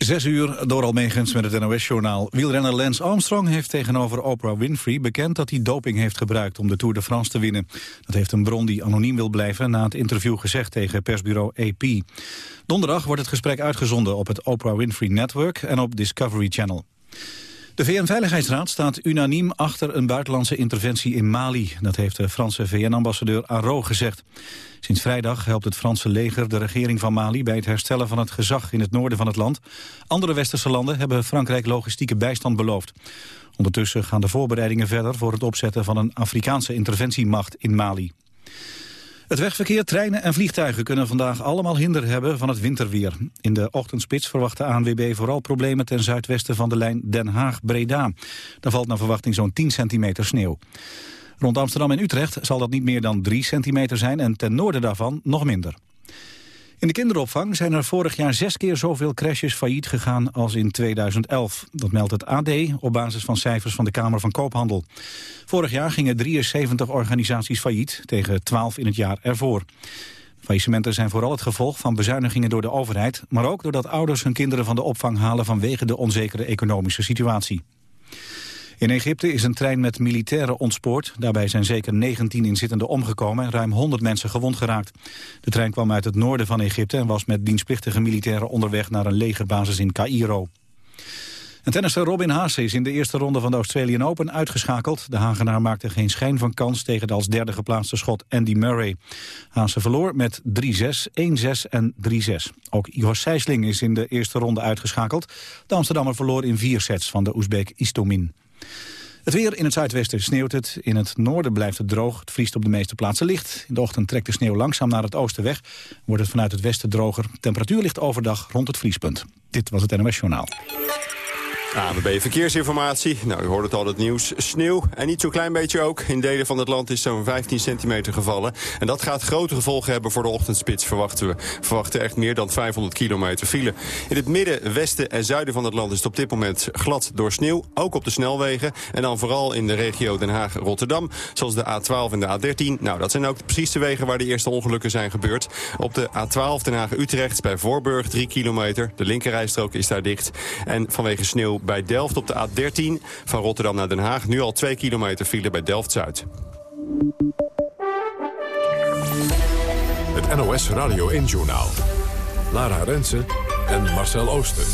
Zes uur door Almegens met het NOS-journaal. Wielrenner Lance Armstrong heeft tegenover Oprah Winfrey bekend dat hij doping heeft gebruikt om de Tour de France te winnen. Dat heeft een bron die anoniem wil blijven na het interview gezegd tegen persbureau AP. Donderdag wordt het gesprek uitgezonden op het Oprah Winfrey Network en op Discovery Channel. De VN-veiligheidsraad staat unaniem achter een buitenlandse interventie in Mali. Dat heeft de Franse VN-ambassadeur Arro gezegd. Sinds vrijdag helpt het Franse leger de regering van Mali... bij het herstellen van het gezag in het noorden van het land. Andere westerse landen hebben Frankrijk logistieke bijstand beloofd. Ondertussen gaan de voorbereidingen verder... voor het opzetten van een Afrikaanse interventiemacht in Mali. Het wegverkeer, treinen en vliegtuigen kunnen vandaag allemaal hinder hebben van het winterweer. In de ochtendspits verwacht de ANWB vooral problemen ten zuidwesten van de lijn Den Haag-Breda. Daar valt naar verwachting zo'n 10 centimeter sneeuw. Rond Amsterdam en Utrecht zal dat niet meer dan 3 centimeter zijn en ten noorden daarvan nog minder. In de kinderopvang zijn er vorig jaar zes keer zoveel crashes failliet gegaan als in 2011. Dat meldt het AD op basis van cijfers van de Kamer van Koophandel. Vorig jaar gingen 73 organisaties failliet, tegen 12 in het jaar ervoor. Faillissementen zijn vooral het gevolg van bezuinigingen door de overheid... maar ook doordat ouders hun kinderen van de opvang halen vanwege de onzekere economische situatie. In Egypte is een trein met militairen ontspoord. Daarbij zijn zeker 19 inzittenden omgekomen en ruim 100 mensen gewond geraakt. De trein kwam uit het noorden van Egypte en was met dienstplichtige militairen onderweg naar een legerbasis in Cairo. En tennisser Robin Haase is in de eerste ronde van de Australian Open uitgeschakeld. De Hagenaar maakte geen schijn van kans tegen de als derde geplaatste schot Andy Murray. Haase verloor met 3-6, 1-6 en 3-6. Ook Igor Sijsling is in de eerste ronde uitgeschakeld. De Amsterdammer verloor in vier sets van de Oezbeek Istomin. Het weer in het zuidwesten sneeuwt het. In het noorden blijft het droog. Het vriest op de meeste plaatsen licht. In de ochtend trekt de sneeuw langzaam naar het oosten weg. Wordt het vanuit het westen droger. Temperatuur ligt overdag rond het vriespunt. Dit was het NOS Journaal. ANWB Verkeersinformatie. Nou, u hoort het al, het nieuws. Sneeuw en niet zo'n klein beetje ook. In delen van het land is zo'n 15 centimeter gevallen. En dat gaat grote gevolgen hebben voor de ochtendspits, verwachten we. We verwachten echt meer dan 500 kilometer file. In het midden, westen en zuiden van het land is het op dit moment glad door sneeuw. Ook op de snelwegen. En dan vooral in de regio Den Haag-Rotterdam. Zoals de A12 en de A13. Nou, dat zijn ook precies de wegen waar de eerste ongelukken zijn gebeurd. Op de A12 Den Haag-Utrecht bij Voorburg 3 kilometer. De linkerrijstrook is daar dicht. En vanwege sneeuw bij Delft op de A13. Van Rotterdam naar Den Haag. Nu al 2 kilometer file bij Delft-Zuid. Het NOS Radio 1-journaal. Lara Rensen en Marcel Ooster.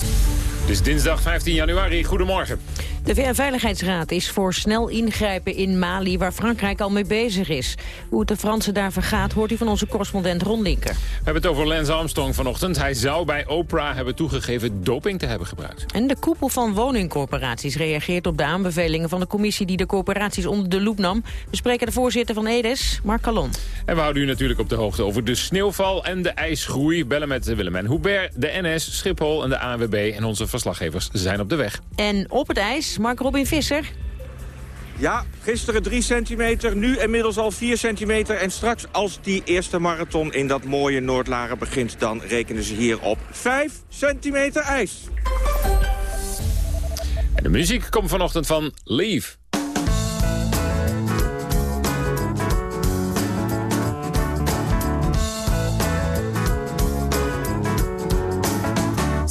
Het is dinsdag 15 januari. Goedemorgen. De VN-veiligheidsraad is voor snel ingrijpen in Mali, waar Frankrijk al mee bezig is. Hoe het de Fransen daar vergaat, hoort u van onze correspondent Ron Linker. We hebben het over Lance Armstrong vanochtend. Hij zou bij Oprah hebben toegegeven doping te hebben gebruikt. En de koepel van woningcorporaties reageert op de aanbevelingen van de commissie die de corporaties onder de loep nam. We spreken de voorzitter van EDES, Mark Calon. En we houden u natuurlijk op de hoogte over de sneeuwval en de ijsgroei. Bellen met Willem Hubert, de NS, Schiphol en de ANWB. En onze verslaggevers zijn op de weg. En op het ijs Mark Robin Visser. Ja, gisteren 3 centimeter, nu inmiddels al 4 centimeter. En straks als die eerste marathon in dat mooie Noordlaren begint... dan rekenen ze hier op 5 centimeter ijs. En de muziek komt vanochtend van Leave.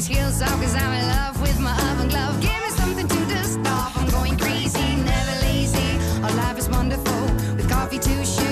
these heels off cause I'm in love with my oven glove. Give me something to dust off. I'm going crazy, never lazy. Our life is wonderful with coffee to share.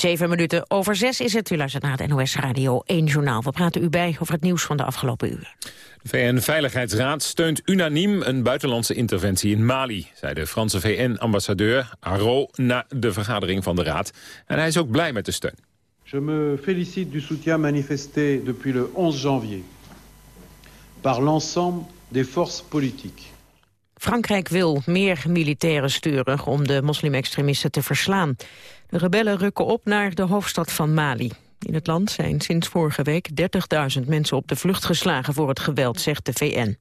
Zeven minuten over zes is het. U luistert naar het NOS Radio 1 Journaal. We praten u bij over het nieuws van de afgelopen uren. De VN-veiligheidsraad steunt unaniem een buitenlandse interventie in Mali, zei de Franse VN-ambassadeur Haro na de vergadering van de raad. En hij is ook blij met de steun. Je me félicite du soutien manifesté depuis le 11 janvier par l'ensemble des forces politiques. Frankrijk wil meer militairen sturen om de moslimextremisten te verslaan. De rebellen rukken op naar de hoofdstad van Mali. In het land zijn sinds vorige week 30.000 mensen op de vlucht geslagen voor het geweld, zegt de VN.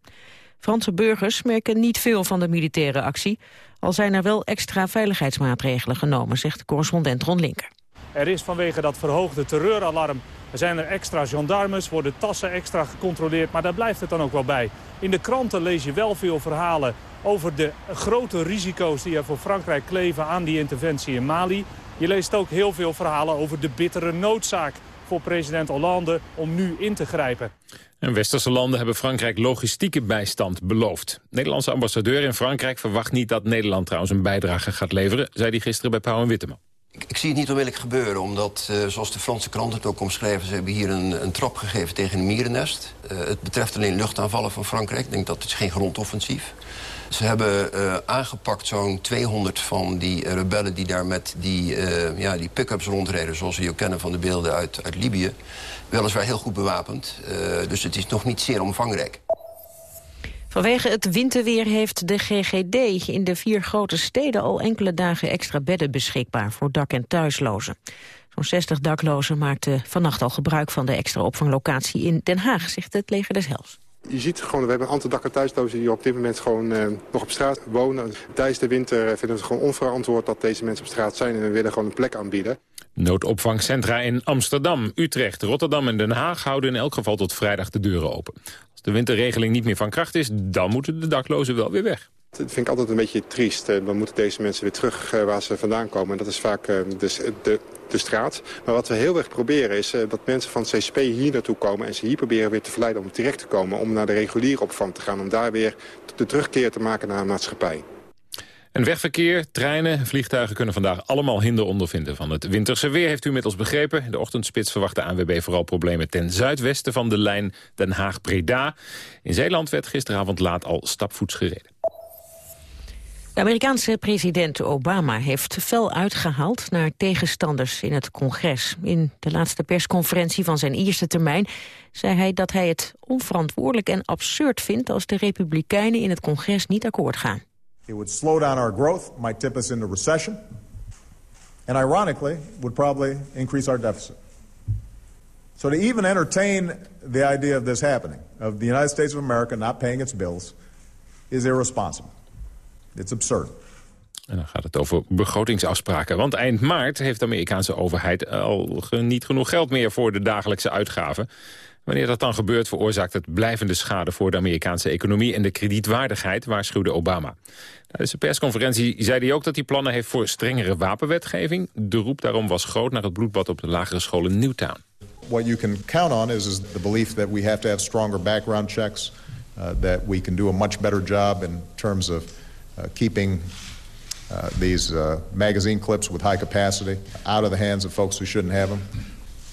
Franse burgers merken niet veel van de militaire actie, al zijn er wel extra veiligheidsmaatregelen genomen, zegt de correspondent Ron Linker. Er is vanwege dat verhoogde terreuralarm er zijn er extra gendarmes, worden tassen extra gecontroleerd, maar daar blijft het dan ook wel bij. In de kranten lees je wel veel verhalen over de grote risico's die er voor Frankrijk kleven aan die interventie in Mali. Je leest ook heel veel verhalen over de bittere noodzaak voor president Hollande om nu in te grijpen. En westerse landen hebben Frankrijk logistieke bijstand beloofd. Nederlandse ambassadeur in Frankrijk verwacht niet dat Nederland trouwens een bijdrage gaat leveren, zei hij gisteren bij Pauw en Witteman. Ik, zie het niet onmiddellijk gebeuren, omdat, uh, zoals de Franse krant het ook omschrijven... ze hebben hier een, een trap gegeven tegen een mierennest. Uh, het betreft alleen luchtaanvallen van Frankrijk. Ik denk dat het geen grondoffensief. Ze hebben uh, aangepakt zo'n 200 van die rebellen die daar met die, ja, die pick-ups rondreden... zoals we ook kennen van de beelden uit, uit Libië. Weliswaar heel goed bewapend, dus het is nog niet zeer omvangrijk. Vanwege het winterweer heeft de GGD in de vier grote steden al enkele dagen extra bedden beschikbaar voor dak- en thuislozen. Zo'n 60 daklozen maakten vannacht al gebruik van de extra opvanglocatie in Den Haag, zegt het leger des Hels. Je ziet gewoon, we hebben een aantal dak- en thuislozen die op dit moment gewoon uh, nog op straat wonen. Tijdens de winter vinden we het gewoon onverantwoord dat deze mensen op straat zijn en we willen gewoon een plek aanbieden. Noodopvangcentra in Amsterdam, Utrecht, Rotterdam en Den Haag houden in elk geval tot vrijdag de deuren open. Als de winterregeling niet meer van kracht is, dan moeten de daklozen wel weer weg. Dat vind ik altijd een beetje triest. Dan moeten deze mensen weer terug waar ze vandaan komen. En dat is vaak dus de, de straat. Maar wat we heel erg proberen is dat mensen van CCP hier naartoe komen... en ze hier proberen weer te verleiden om terecht te komen... om naar de reguliere opvang te gaan. Om daar weer de terugkeer te maken naar een maatschappij. En wegverkeer, treinen, vliegtuigen kunnen vandaag allemaal hinder ondervinden van het winterse weer, heeft u inmiddels begrepen. In de ochtendspits verwacht de ANWB vooral problemen ten zuidwesten van de lijn Den Haag-Breda. In Zeeland werd gisteravond laat al stapvoets gereden. De Amerikaanse president Obama heeft fel uitgehaald naar tegenstanders in het congres. In de laatste persconferentie van zijn eerste termijn zei hij dat hij het onverantwoordelijk en absurd vindt als de republikeinen in het congres niet akkoord gaan. It would slow down our growth, might tip us into recession, and ironically would probably increase our deficit. So to even entertain the idea of this happening, of the United States of America not paying its bills, is irresponsible. It's absurd. En dan gaat het over begrotingsafspraken. Want eind maart heeft de Amerikaanse overheid al niet genoeg geld meer voor de dagelijkse uitgaven. Wanneer dat dan gebeurt veroorzaakt het blijvende schade voor de Amerikaanse economie en de kredietwaardigheid, waarschuwde Obama. Tijdens de persconferentie zei hij ook dat hij plannen heeft voor strengere wapenwetgeving. De roep daarom was groot naar het bloedbad op de lagere school in Newtown. What you can count on is, is the belief that we have to have stronger background checks, uh, that we can do a much better job in terms of uh, keeping uh, these magazine clips with high capacity out of the hands of folks who shouldn't have them.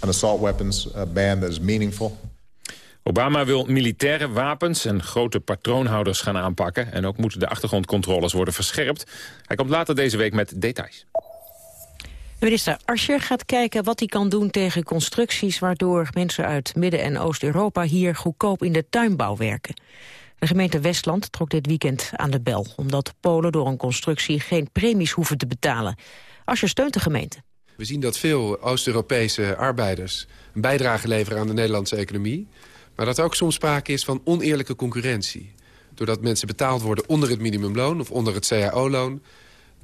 An assault weapons ban that is meaningful. Obama wil militaire wapens en grote patroonhouders gaan aanpakken. En ook moeten de achtergrondcontroles worden verscherpt. Hij komt later deze week met details. Minister Ascher gaat kijken wat hij kan doen tegen constructies... waardoor mensen uit Midden- en Oost-Europa hier goedkoop in de tuinbouw werken. De gemeente Westland trok dit weekend aan de bel... omdat Polen door een constructie geen premies hoeven te betalen. Ascher steunt de gemeente. We zien dat veel Oost-Europese arbeiders een bijdrage leveren aan de Nederlandse economie. Maar dat er ook soms sprake is van oneerlijke concurrentie. Doordat mensen betaald worden onder het minimumloon of onder het cao-loon...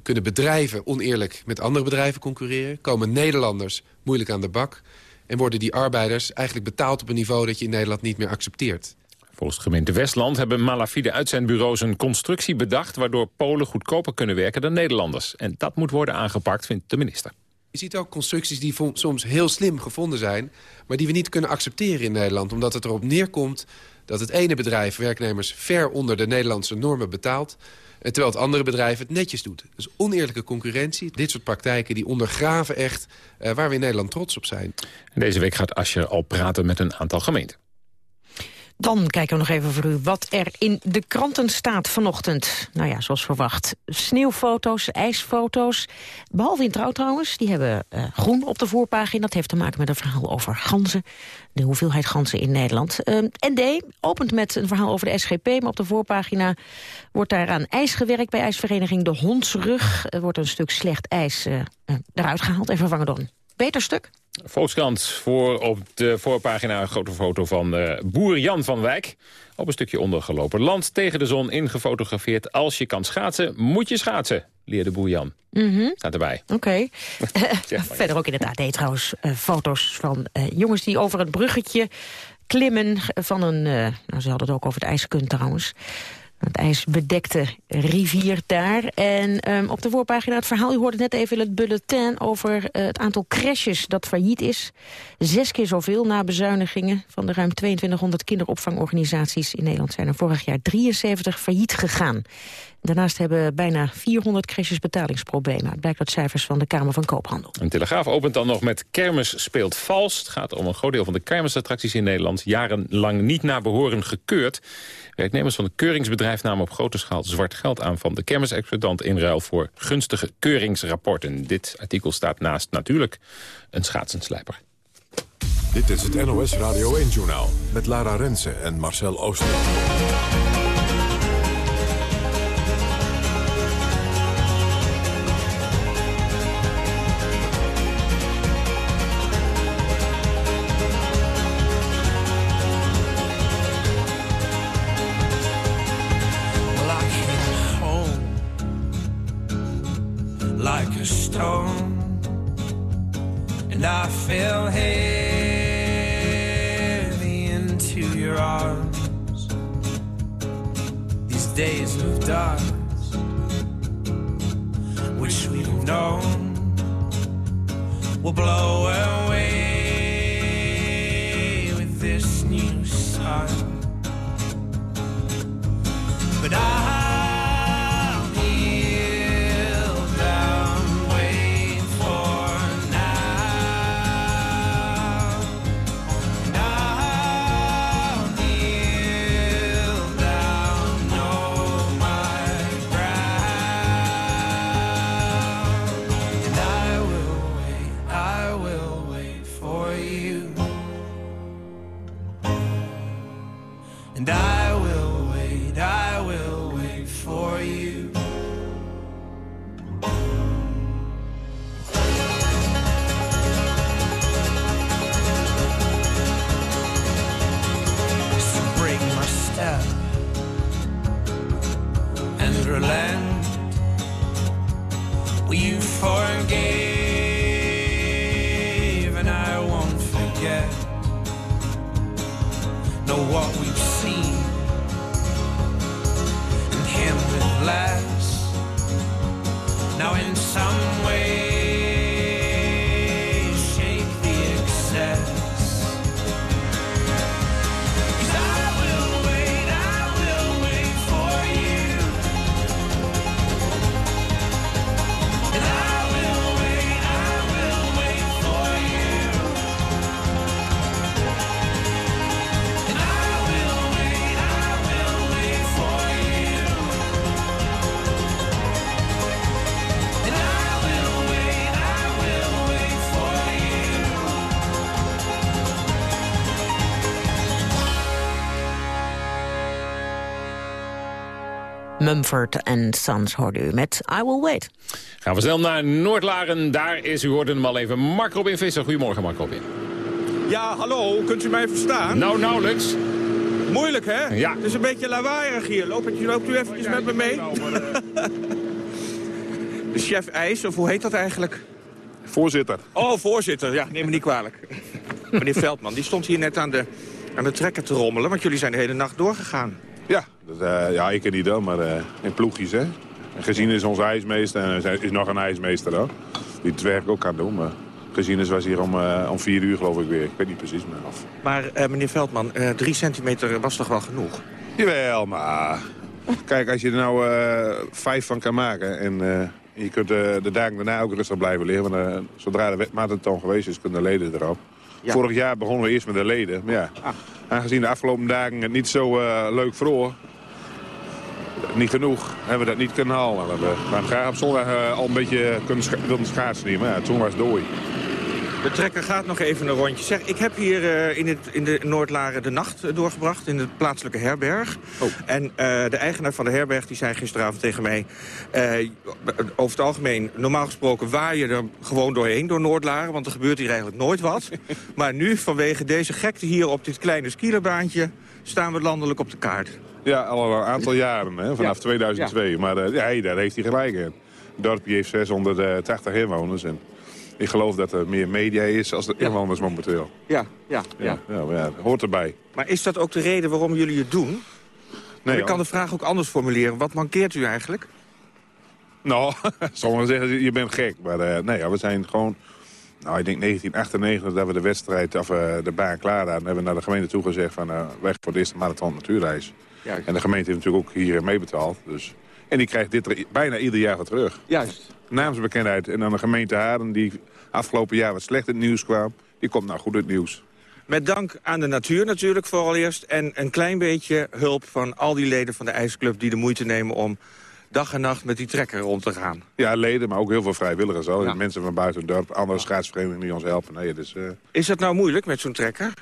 kunnen bedrijven oneerlijk met andere bedrijven concurreren. Komen Nederlanders moeilijk aan de bak. En worden die arbeiders eigenlijk betaald op een niveau dat je in Nederland niet meer accepteert. Volgens de gemeente Westland hebben malafide uitzendbureaus een constructie bedacht... waardoor Polen goedkoper kunnen werken dan Nederlanders. En dat moet worden aangepakt, vindt de minister. Je ziet ook constructies die soms heel slim gevonden zijn... maar die we niet kunnen accepteren in Nederland. Omdat het erop neerkomt dat het ene bedrijf werknemers... ver onder de Nederlandse normen betaalt... terwijl het andere bedrijf het netjes doet. Dus oneerlijke concurrentie, dit soort praktijken... die ondergraven echt uh, waar we in Nederland trots op zijn. Deze week gaat Ascher al praten met een aantal gemeenten. Dan kijken we nog even voor u wat er in de kranten staat vanochtend. Nou ja, zoals verwacht. Sneeuwfoto's, ijsfoto's. Behalve in Trouw trouwens. Die hebben uh, groen op de voorpagina. Dat heeft te maken met een verhaal over ganzen. De hoeveelheid ganzen in Nederland. Uh, ND opent met een verhaal over de SGP. Maar op de voorpagina wordt daar aan ijs gewerkt bij ijsvereniging De Hondsrug. Er wordt een stuk slecht ijs eruit gehaald en vervangen door een beter stuk. Volkskrant voor op de voorpagina een grote foto van uh, boer Jan van Wijk. Op een stukje ondergelopen land tegen de zon ingefotografeerd. Als je kan schaatsen, moet je schaatsen, leerde boer Jan. Mm -hmm. Staat erbij. Oké. Okay. Verder ook in het AD trouwens uh, foto's van uh, jongens die over het bruggetje klimmen van een... nou, ze hadden het ook over het ijskund trouwens het ijsbedekte rivier daar. En um, op de voorpagina het verhaal, u hoorde net even in het bulletin... over uh, het aantal crashes dat failliet is. Zes keer zoveel na bezuinigingen van de ruim 2200 kinderopvangorganisaties in Nederland... zijn er vorig jaar 73 failliet gegaan. Daarnaast hebben bijna 400 crashes betalingsproblemen. Het blijkt uit cijfers van de Kamer van Koophandel. Een Telegraaf opent dan nog met Kermis speelt vals. Het gaat om een groot deel van de kermisattracties in Nederland... jarenlang niet naar behoren gekeurd. Werknemers van het keuringsbedrijf namen op grote schaal zwart geld aan... van de kermisexploitant in ruil voor gunstige keuringsrapporten. Dit artikel staat naast natuurlijk een schaatsenslijper. Dit is het NOS Radio 1-journaal met Lara Rensen en Marcel Ooster. Fell heavy into your arms. These days of dark, which we've known, will blow away with this new sun. But I And I will wait, I will wait for you. So break my step and relent. Mumford Sons hoorde u met I Will Wait. Gaan we snel naar Noordlaren. Daar is, u hoorde hem al even, Mark Robin Visser. Goedemorgen, Mark Robin. Ja, hallo, kunt u mij verstaan? Nou, nauwelijks. Moeilijk, hè? Ja. Het is een beetje lawaaierig hier. Loopt, u- loopt u eventjes met me mee? De chef IJs, of hoe heet dat eigenlijk? Voorzitter. Oh, voorzitter. Ja, neem me niet kwalijk. Meneer Veldman, die stond hier net aan de, aan de trekker te rommelen... want jullie zijn de hele nacht doorgegaan. Ja, dat, eh, ja ik niet dan, maar eh, in ploegjes, hè. En gezien is onze ijsmeester en er is nog een ijsmeester ook. Die het werk ook kan doen, maar gezien is was hier om, eh, om vier uur geloof ik weer. Ik weet niet precies meer af. Maar meneer Veldman, drie centimeter was toch wel genoeg? Jawel, maar kijk, als je er nou vijf van kan maken en je kunt de dagen daarna ook rustig blijven liggen. Want zodra de marathon geweest is, kunnen de leden erop. Ja. Vorig jaar begonnen we eerst met de leden. Maar ja, aangezien de afgelopen dagen het niet zo eh, leuk vroor, niet genoeg, hebben we dat niet kunnen halen. We hebben, graag op zondag eh, al een beetje kunnen scha wilden schaatsen maar ja, toen was het dooi. De trekker gaat nog even een rondje. Zeg, ik heb hier eh, in, het, in de Noordlaren de nacht eh, doorgebracht in de plaatselijke herberg. En eh, de eigenaar van de herberg die zei gisteravond tegen mij... over het algemeen, normaal gesproken waai je er gewoon doorheen door Noordlaren... want er gebeurt hier eigenlijk nooit wat. maar nu, vanwege deze gekte hier op dit kleine skielerbaantje... staan we landelijk op de kaart. Ja, al een aantal jaren, hè, vanaf 2002. Maar ja, daar heeft hij gelijk in. Het dorpje heeft 680 inwoners. En ik geloof dat er meer media is als de inwoners momenteel. Ja, ja, Ja, ja. ja, hoort erbij. Maar is dat ook de reden waarom jullie het doen? Nee, ik kan de vraag ook anders formuleren. Wat mankeert u eigenlijk? Nou, sommigen zeggen je bent gek. Maar eh, nee, ja, we zijn gewoon... Nou, ik denk 1998 dat we de wedstrijd, of eh, de baan klaar hadden. hebben we naar de gemeente toe gezegd van eh, weg voor de eerste marathon natuurreis. Juist. En de gemeente heeft natuurlijk ook hier meebetaald. Dus. En die krijgt dit bijna ieder jaar weer terug. Juist. Naamsbekendheid. En dan de gemeente Haren, die afgelopen jaar wat slecht in het nieuws kwam. Die komt nou goed in het nieuws. Met dank aan de natuur natuurlijk vooral eerst. En een klein beetje hulp van al die leden van de IJsclub... die de moeite nemen om dag en nacht met die trekker rond te gaan. Ja, leden, maar ook heel veel vrijwilligers. Al. Mensen van buiten het dorp, andere schaatsverenigingen die ons helpen. Nee, dus, Is dat nou moeilijk met zo'n trekker?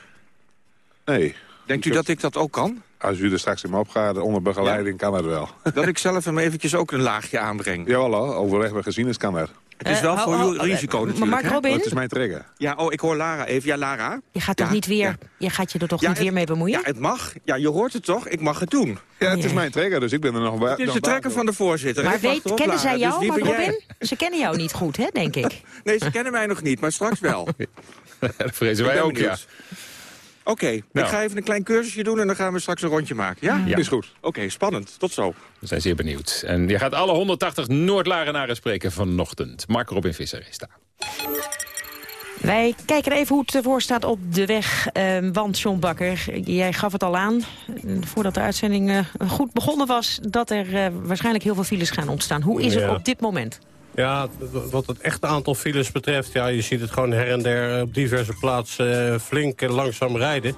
nee. Denkt u dat ik dat ook kan? Als u er straks in me opgaat, onder begeleiding, kan dat wel. Dat ik zelf hem eventjes ook een laagje aanbreng? Jawel, hoor, overleg met gezien is kan dat. Het is wel Eh, voor oh, uw oh, risico eh, natuurlijk. Mark? Robin? Dat is mijn trigger. Ja, oh, ik hoor Lara even. Ja, Lara? Je gaat, toch niet weer, je gaat je er toch Ja, niet weer het- mee bemoeien? Ja, het mag. Ja, je hoort het toch? Ik mag het doen. Ja, het is mijn trigger, dus ik ben er nog bij. Het is de trekker van de voorzitter. maar weet, kennen zij jou, Dus wie Mark? Robin? Ze kennen jou niet goed, hè, denk ik. Nee, ze kennen mij nog niet, maar straks wel. Dat vrezen wij ook, ja. Oké, Nou. ik ga even een klein cursusje doen en dan gaan we straks een rondje maken. Ja? Ja. Is goed. Oké, spannend. Tot zo. We zijn zeer benieuwd. En je gaat alle 180 Noordlarenaren spreken vanochtend. Mark Robin Visser is daar. Wij kijken even hoe het ervoor staat op de weg. Eh, want John Bakker, jij gaf het al aan, voordat de uitzending eh, goed begonnen was... dat er eh, waarschijnlijk heel veel files gaan ontstaan. Hoe is het op dit moment? Ja, wat het echte aantal files betreft... ja, je ziet het gewoon her en der op diverse plaatsen eh, flink langzaam rijden.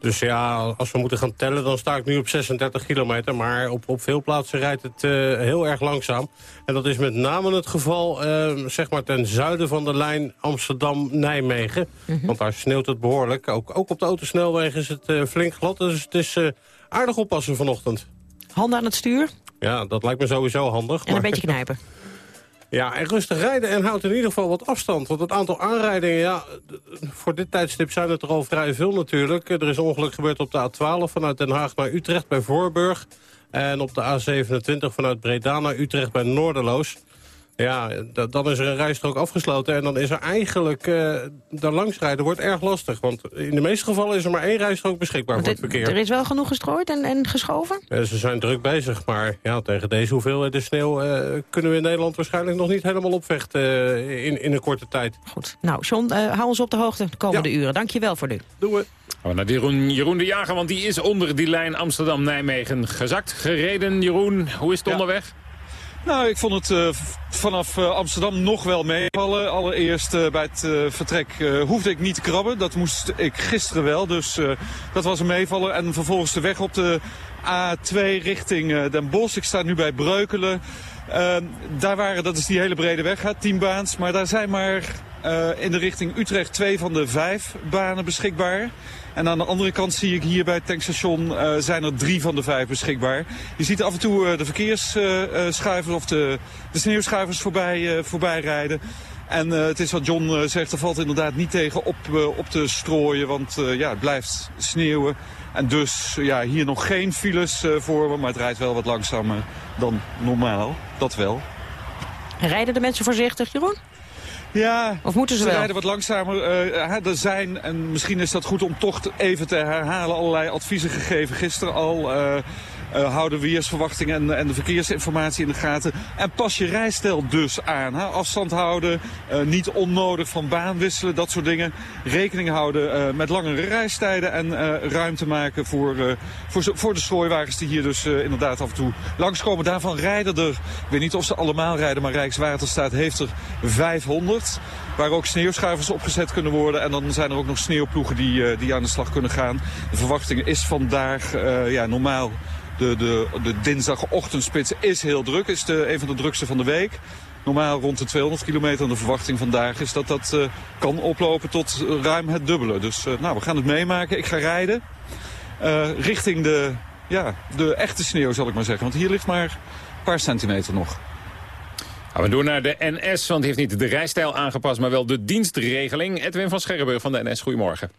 Dus ja, als we moeten gaan tellen, dan sta ik nu op 36 kilometer. Maar op, op veel plaatsen rijdt het eh, heel erg langzaam. En dat is met name het geval eh, zeg maar ten zuiden van de lijn Amsterdam-Nijmegen. Want daar sneeuwt het behoorlijk. Ook, ook op de autosnelwegen is het flink glad. Dus het is aardig oppassen vanochtend. Handen aan het stuur Ja, dat lijkt me sowieso handig. en een maar- beetje knijpen. Ja, en rustig rijden en houdt in ieder geval wat afstand. Want het aantal aanrijdingen, ja, voor dit tijdstip zijn het er al vrij veel natuurlijk. Er is ongeluk gebeurd op de A12 vanuit Den Haag naar Utrecht bij Voorburg. En op de A27 vanuit Breda naar Utrecht bij Noorderloos. Ja, dan is er een rijstrook afgesloten en dan is er eigenlijk... eh daar langs rijden wordt erg lastig. Want in de meeste gevallen is er maar één rijstrook beschikbaar voor het verkeer. Er is wel genoeg gestrooid en, en geschoven? Eh, ze zijn druk bezig, maar ja, tegen deze hoeveelheden sneeuw... eh, kunnen we in Nederland waarschijnlijk nog niet helemaal opvechten eh, in, in een korte tijd. Goed. Nou, John, eh, hou ons op de hoogte de komende uren. Dank je wel voor nu. Doen we. Gaan we naar Jeroen, Jeroen de Jager, want die is onder die lijn Amsterdam-Nijmegen gezakt. Gereden, Jeroen, hoe is het onderweg? Nou, ik vond het eh, vanaf eh, Amsterdam nog wel meevallen. Allereerst eh, bij het vertrek hoefde ik niet te krabben. Dat moest ik gisteren wel, dus dat was een meevallen. En vervolgens de weg op de A2 richting Den Bosch. Ik sta nu bij Breukelen. Eh, daar waren, dat is die hele brede weg, 10 baans. Maar daar zijn maar in de richting Utrecht twee van de vijf banen beschikbaar. En aan de andere kant zie ik hier bij het tankstation eh, zijn er drie van de vijf beschikbaar. Je ziet af en toe eh, de verkeersschuivers of de, sneeuwschuivers voorbij, eh, voorbij rijden. En eh, het is wat John eh, zegt, er valt inderdaad niet tegen op, eh, op te strooien, want eh, ja, het blijft sneeuwen. En dus ja, hier nog geen files eh, voor me, maar het rijdt wel wat langzamer dan normaal. Dat wel. Rijden de mensen voorzichtig, Jeroen? Ja, Of moeten ze ze wel? rijden wat langzamer. eh, er zijn, en misschien is dat goed om toch even te herhalen, allerlei adviezen gegeven gisteren al. Eh eh, hou de en, en de verkeersinformatie in de gaten. En pas je rijstijl dus aan. Hè? Afstand houden, eh, niet onnodig van baan wisselen, dat soort dingen. Rekening houden eh, met langere reistijden en ruimte maken voor, voor, voor de strooiwagens die hier dus inderdaad af en toe langskomen. Daarvan rijden er, ik weet niet of ze allemaal rijden, maar Rijkswaterstaat heeft er 500. Waar ook sneeuwschuivers opgezet kunnen worden. En dan zijn er ook nog sneeuwploegen die, die aan de slag kunnen gaan. De verwachting is vandaag ja, normaal. De, de, de dinsdagochtendspits is heel druk. Is de, een van de drukste van de week. Normaal rond de 200 kilometer. En de verwachting vandaag is dat dat eh, kan oplopen tot eh, ruim het dubbele. Dus eh, nou, we gaan het meemaken. Ik ga rijden. eh, richting de, ja, de echte sneeuw zal ik maar zeggen. Want hier ligt maar een paar centimeter nog. Gaan we door naar de NS, want die heeft niet de rijstijl aangepast... maar wel de dienstregeling. Edwin van Scherrenburg van de NS, goedemorgen.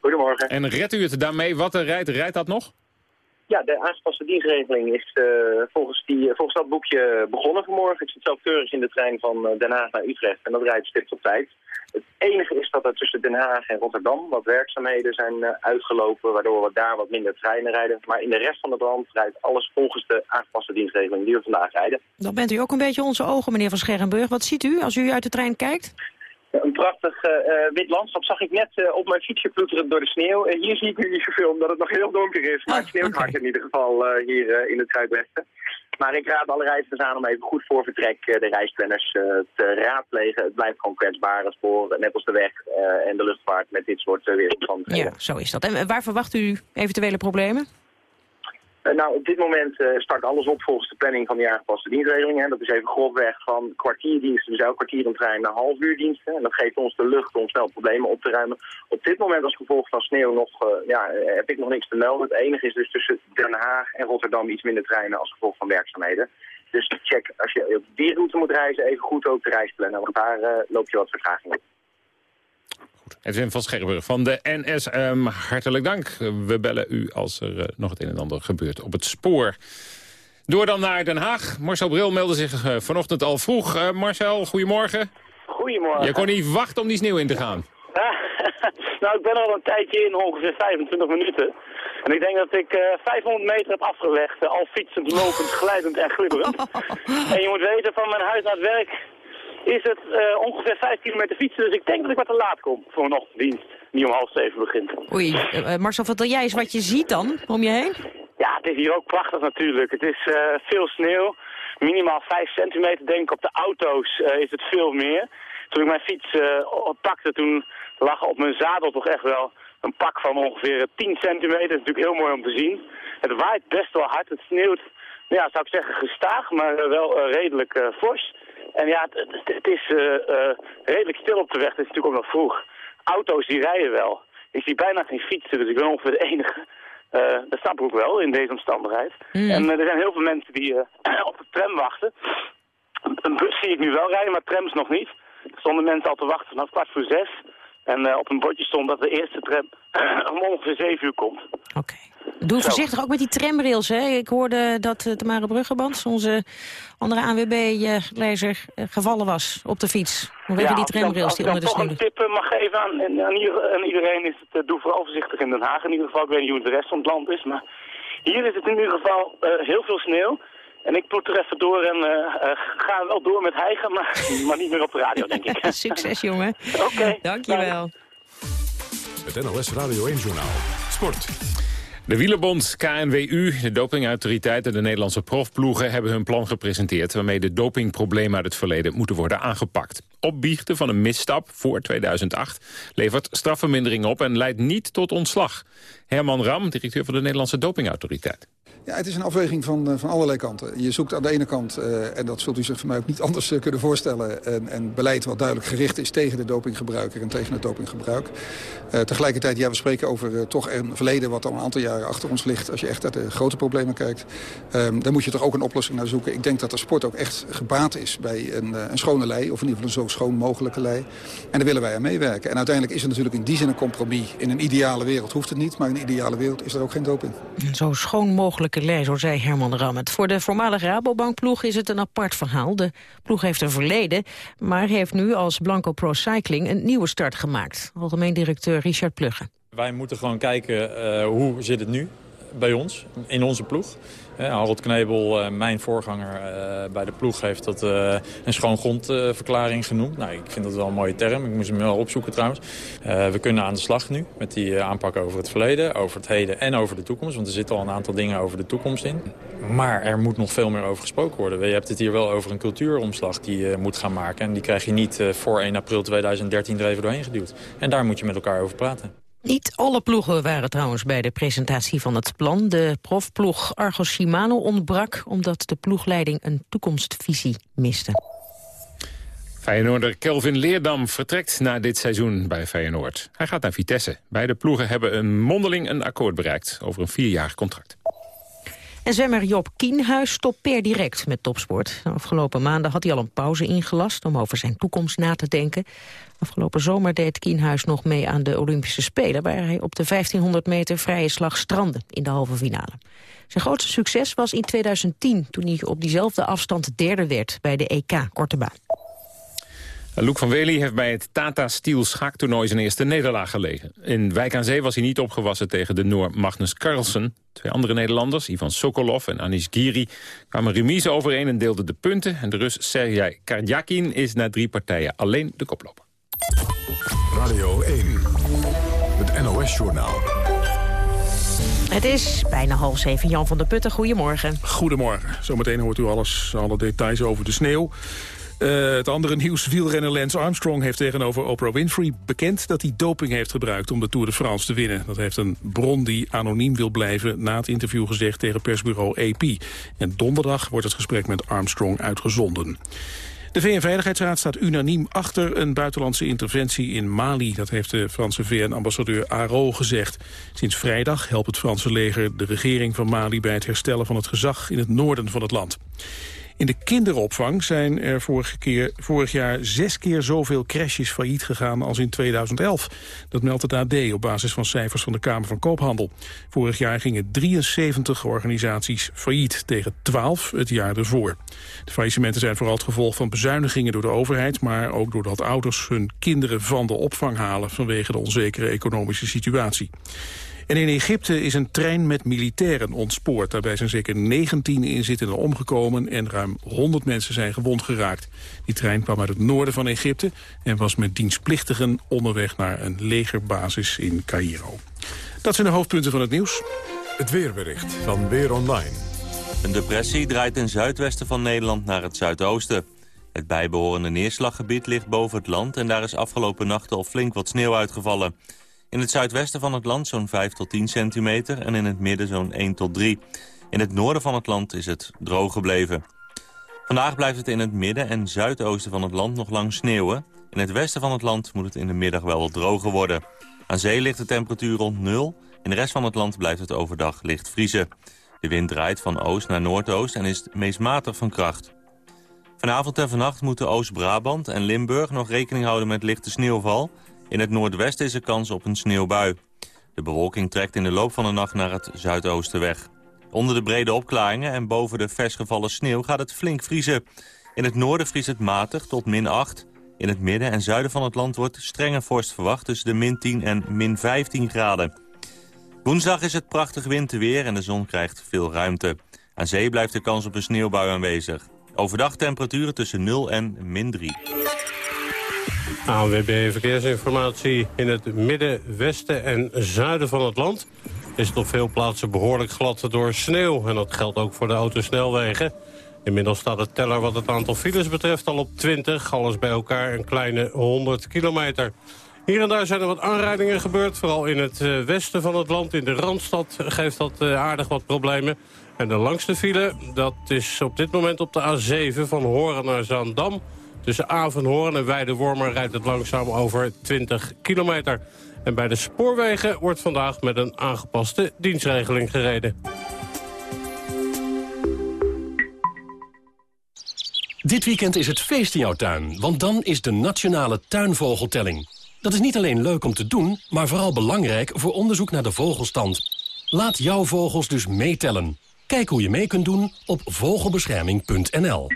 Goedemorgen. En redt u het daarmee? Wat er rijdt, rijdt dat nog? Ja, de aangepaste dienstregeling is eh, volgens, die, volgens dat boekje begonnen vanmorgen. Ik zit zelf keurig in de trein van eh, Den Haag naar Utrecht en dat rijdt stipt op tijd. Het enige is dat er tussen Den Haag en Rotterdam wat werkzaamheden zijn eh, uitgelopen, waardoor we daar wat minder treinen rijden. Maar in de rest van het land rijdt alles volgens de aangepaste dienstregeling die we vandaag rijden. Dan bent u ook een beetje onze ogen, meneer Van Scherrenburg. Wat ziet u als u uit de trein kijkt? Een prachtig eh, eh, wit landschap zag ik net eh, op mijn fietsje ploeteren door de sneeuw. En hier zie ik nu niet zoveel, omdat het nog heel donker is. Maar het sneeuwt hard in ieder geval hier in het zuidwesten. Maar ik raad alle reizigers aan om even goed voor vertrek de reisplanners te raadplegen. Het blijft gewoon kwetsbaar, spoor, net als de weg en de luchtvaart met dit soort weersomstandigheden. Ja, zo is dat. En waar verwacht u eventuele problemen? Eh, nou, op dit moment eh, start alles op volgens de planning van die aangepaste dienstregeling. Hè. Dat is even grofweg van kwartierdiensten, dus elk kwartier een trein naar half uur diensten. En dat geeft ons de lucht om snel problemen op te ruimen. Op dit moment als gevolg van sneeuw nog, eh, ja, heb ik nog niks te melden. Het enige is dus tussen Den Haag en Rotterdam iets minder treinen als gevolg van werkzaamheden. Dus check als je op die route moet reizen even goed ook de reisplannen, want daar loop je wat vertraging op. Edwin van Scherrenburg van de NS, ehm, hartelijk dank. We bellen u als er eh, nog het een en ander gebeurt op het spoor. Door dan naar Den Haag. Marcel Bril meldde zich eh, vanochtend al vroeg. Eh, Marcel, goedemorgen. Goedemorgen. Je kon niet wachten om die sneeuw in te gaan. nou, ik ben al een tijdje in, ongeveer 25 minuten. En ik denk dat ik eh 500 meter heb afgelegd, al fietsend, lopend, glijdend en glibberend. en je moet weten, van mijn huis naar het werk is het eh, ongeveer 5 kilometer fietsen. Dus ik denk dat ik wat te laat kom voor een ochtenddienst die om half zeven begint. Oei, eh, Marcel, vertel jij eens wat je ziet dan om je heen? Ja, het is hier ook prachtig natuurlijk. Het is veel sneeuw. Minimaal 5 centimeter, denk ik. Op de auto's is het veel meer. Toen ik mijn fiets pakte, toen lagen op mijn zadel toch echt wel een pak van ongeveer 10 centimeter. Dat is natuurlijk heel mooi om te zien. Het waait best wel hard. Het sneeuwt, ja, zou ik zeggen, gestaag, maar wel redelijk fors. En ja, het, is eh, eh, redelijk stil op de weg. Het is natuurlijk ook nog vroeg. Auto's die rijden wel. Ik zie bijna geen fietsen, dus ik ben ongeveer de enige. Eh, dat snap ik ook wel in deze omstandigheid. En eh, er zijn heel veel mensen die op de tram wachten. Een- bus zie ik nu wel rijden, maar trams nog niet. Er stonden mensen al te wachten vanaf kwart voor zes. En op een bordje stond dat de eerste tram om ongeveer zeven uur komt. Doe voorzichtig ook met die tramrails. Hè. Ik hoorde dat uh, Tamara Bruggeband, onze andere ANWB-lezer, gevallen was op de fiets. Die als ik dan- tramrails die onder de sneeuw toch een tip eh, mag geven aan, aan, aan ieder- aan iedereen is het, eh, doe vooral voorzichtig in Den Haag. In ieder geval, ik weet niet hoe het de rest van het land is, maar hier is het in ieder geval eh, heel veel sneeuw. En ik ploeter even door en eh, eh, ga wel door met hijgen, maar, maar niet meer op de radio, denk ik. Succes, jongen. Oké. Dankjewel. Het NOS Radio 1-journaal. Sport. De wielerbond KNWU, de dopingautoriteiten en de Nederlandse profploegen hebben hun plan gepresenteerd waarmee de dopingproblemen uit het verleden moeten worden aangepakt. Opbiechten van een misstap voor 2008 levert strafvermindering op en leidt niet tot ontslag. Herman Ram, directeur van de Nederlandse dopingautoriteit. Ja, het is een afweging van, eh, van allerlei kanten. Je zoekt aan de ene kant, eh, en dat zult u zich van mij ook niet anders eh, kunnen voorstellen... een, een beleid wat duidelijk gericht is tegen de dopinggebruiker en tegen het dopinggebruik. Tegelijkertijd, ja, we spreken over toch een verleden wat al een aantal jaren achter ons ligt... als je echt naar de grote problemen kijkt. Ehm, daar moet je toch ook een oplossing naar zoeken. Ik denk dat de sport ook echt gebaat is bij een, een schone lei... of in ieder geval een zo schoon mogelijke lei. En daar willen wij aan meewerken. En uiteindelijk is het natuurlijk in die zin een compromis. In een ideale wereld hoeft het niet, maar in een ideale wereld is er ook geen doping. Zo schoon mogelijke lei, zo zei Herman Rammet. Voor de voormalige Rabobankploeg is het een apart verhaal. De ploeg heeft een verleden, maar heeft nu als Blanco Pro Cycling een nieuwe start gemaakt. Algemeen directeur Richard Plugge. Wij moeten gewoon kijken eh, hoe zit het nu bij ons, in onze ploeg. Harold Knebel, eh, mijn voorganger eh, bij de ploeg, heeft dat eh, een schoon grondverklaring genoemd. Nou, ik vind dat wel een mooie term. Ik moest hem wel opzoeken trouwens. We kunnen aan de slag nu met die aanpak over het verleden, over het heden en over de toekomst. Want er zitten al een aantal dingen over de toekomst in. Maar er moet nog veel meer over gesproken worden. Je hebt het hier wel over een cultuuromslag die je moet gaan maken. En die krijg je niet voor 1 april 2013 er even doorheen geduwd. En daar moet je met elkaar over praten. Niet alle ploegen waren trouwens bij de presentatie van het plan. De profploeg Argos Shimano ontbrak omdat de ploegleiding een toekomstvisie miste. Feyenoorder Kelvin Leerdam vertrekt na dit seizoen bij Feyenoord. Hij gaat naar Vitesse. Beide ploegen hebben een mondeling een akkoord bereikt over een vierjarig contract. En zwemmer Job Kienhuis stopt per direct met topsport. De afgelopen maanden had hij al een pauze ingelast om over zijn toekomst na te denken. Afgelopen zomer deed Kienhuis nog mee aan de Olympische Spelen... waar hij op de 1500 meter vrije slag strandde in de halve finale. Zijn grootste succes was in 2010, toen hij op diezelfde afstand derde werd bij de EK Korte Loek van Wely heeft bij het Tata Steel schaaktoernooi zijn eerste nederlaag gelegen. In Wijk aan Zee was hij niet opgewassen tegen de Noor Magnus Carlsen. Twee andere Nederlanders, Ivan Sokolov en Anish Giri, kwamen remise overeen en deelden de punten. En de Rus Sergej Kardjakin is na drie partijen alleen de koploper. Radio 1. Het NOS-journaal. Het is bijna half zeven. Jan van der Putten, goedemorgen. Goedemorgen. Zometeen hoort u alles, alle details over de sneeuw. Eh, het andere nieuws, wielrenner Lance Armstrong heeft tegenover Oprah Winfrey bekend dat hij doping heeft gebruikt om de Tour de France te winnen. Dat heeft een bron die anoniem wil blijven na het interview gezegd tegen persbureau AP. En donderdag wordt het gesprek met Armstrong uitgezonden. De VN-veiligheidsraad staat unaniem achter een buitenlandse interventie in Mali. Dat heeft de Franse VN-ambassadeur Aro gezegd. Sinds vrijdag helpt het Franse leger de regering van Mali... bij het herstellen van het gezag in het noorden van het land. In de kinderopvang zijn er vorige keer, vorig jaar zes keer zoveel crashes failliet gegaan als in 2011. Dat meldt het AD op basis van cijfers van de Kamer van Koophandel. Vorig jaar gingen 73 organisaties failliet tegen 12 het jaar ervoor. De faillissementen zijn vooral het gevolg van bezuinigingen door de overheid... maar ook doordat ouders hun kinderen van de opvang halen... vanwege de onzekere economische situatie. En in Egypte is een trein met militairen ontspoord. Daarbij zijn zeker 19 inzittenden omgekomen en ruim 100 mensen zijn gewond geraakt. Die trein kwam uit het noorden van Egypte en was met dienstplichtigen onderweg naar een legerbasis in Cairo. Dat zijn de hoofdpunten van het nieuws. Het weerbericht van Weer Online. Een depressie draait in zuidwesten van Nederland naar het zuidoosten. Het bijbehorende neerslaggebied ligt boven het land... en daar is afgelopen nachten al flink wat sneeuw uitgevallen. In het zuidwesten van het land zo'n 5 tot 10 centimeter en in het midden zo'n 1 tot 3. In het noorden van het land is het droog gebleven. Vandaag blijft het in het midden en zuidoosten van het land nog lang sneeuwen. In het westen van het land moet het in de middag wel wat droger worden. Aan zee ligt de temperatuur rond nul. In de rest van het land blijft het overdag licht vriezen. De wind draait van oost naar noordoost en is meest matig van kracht. Vanavond en vannacht moeten Oost-Brabant en Limburg nog rekening houden met lichte sneeuwval. In het noordwesten is er kans op een sneeuwbui. De bewolking trekt in de loop van de nacht naar het zuidoosten weg. Onder de brede opklaringen en boven de versgevallen sneeuw gaat het flink vriezen. In het noorden vriest het matig tot min 8. In het midden en zuiden van het land wordt strenge vorst verwacht... tussen de min 10 en min 15 graden. Woensdag is het prachtig winterweer en de zon krijgt veel ruimte. Aan zee blijft de kans op een sneeuwbui aanwezig. Overdag temperaturen tussen 0 en min 3. ANWB Verkeersinformatie in het midden, westen en zuiden van het land... is het op veel plaatsen behoorlijk glad door sneeuw. En dat geldt ook voor de autosnelwegen. Inmiddels staat de teller wat het aantal files betreft al op 20. Alles bij elkaar een kleine 100 kilometer. Hier en daar zijn er wat aanrijdingen gebeurd. Vooral in het eh, westen van het land, in de Randstad, geeft dat eh, aardig wat problemen. En de langste file, dat is op dit moment op de A7 van Horen naar Zaandam. Tussen Avenhoorn en Weidewormer rijdt het langzaam over 20 kilometer. En bij de spoorwegen wordt vandaag met een aangepaste dienstregeling gereden. Dit weekend is het feest in jouw tuin, want dan is de Nationale Tuinvogeltelling. Dat is niet alleen leuk om te doen, maar vooral belangrijk voor onderzoek naar de vogelstand. Laat jouw vogels dus meetellen. Kijk hoe je mee kunt doen op vogelbescherming.nl.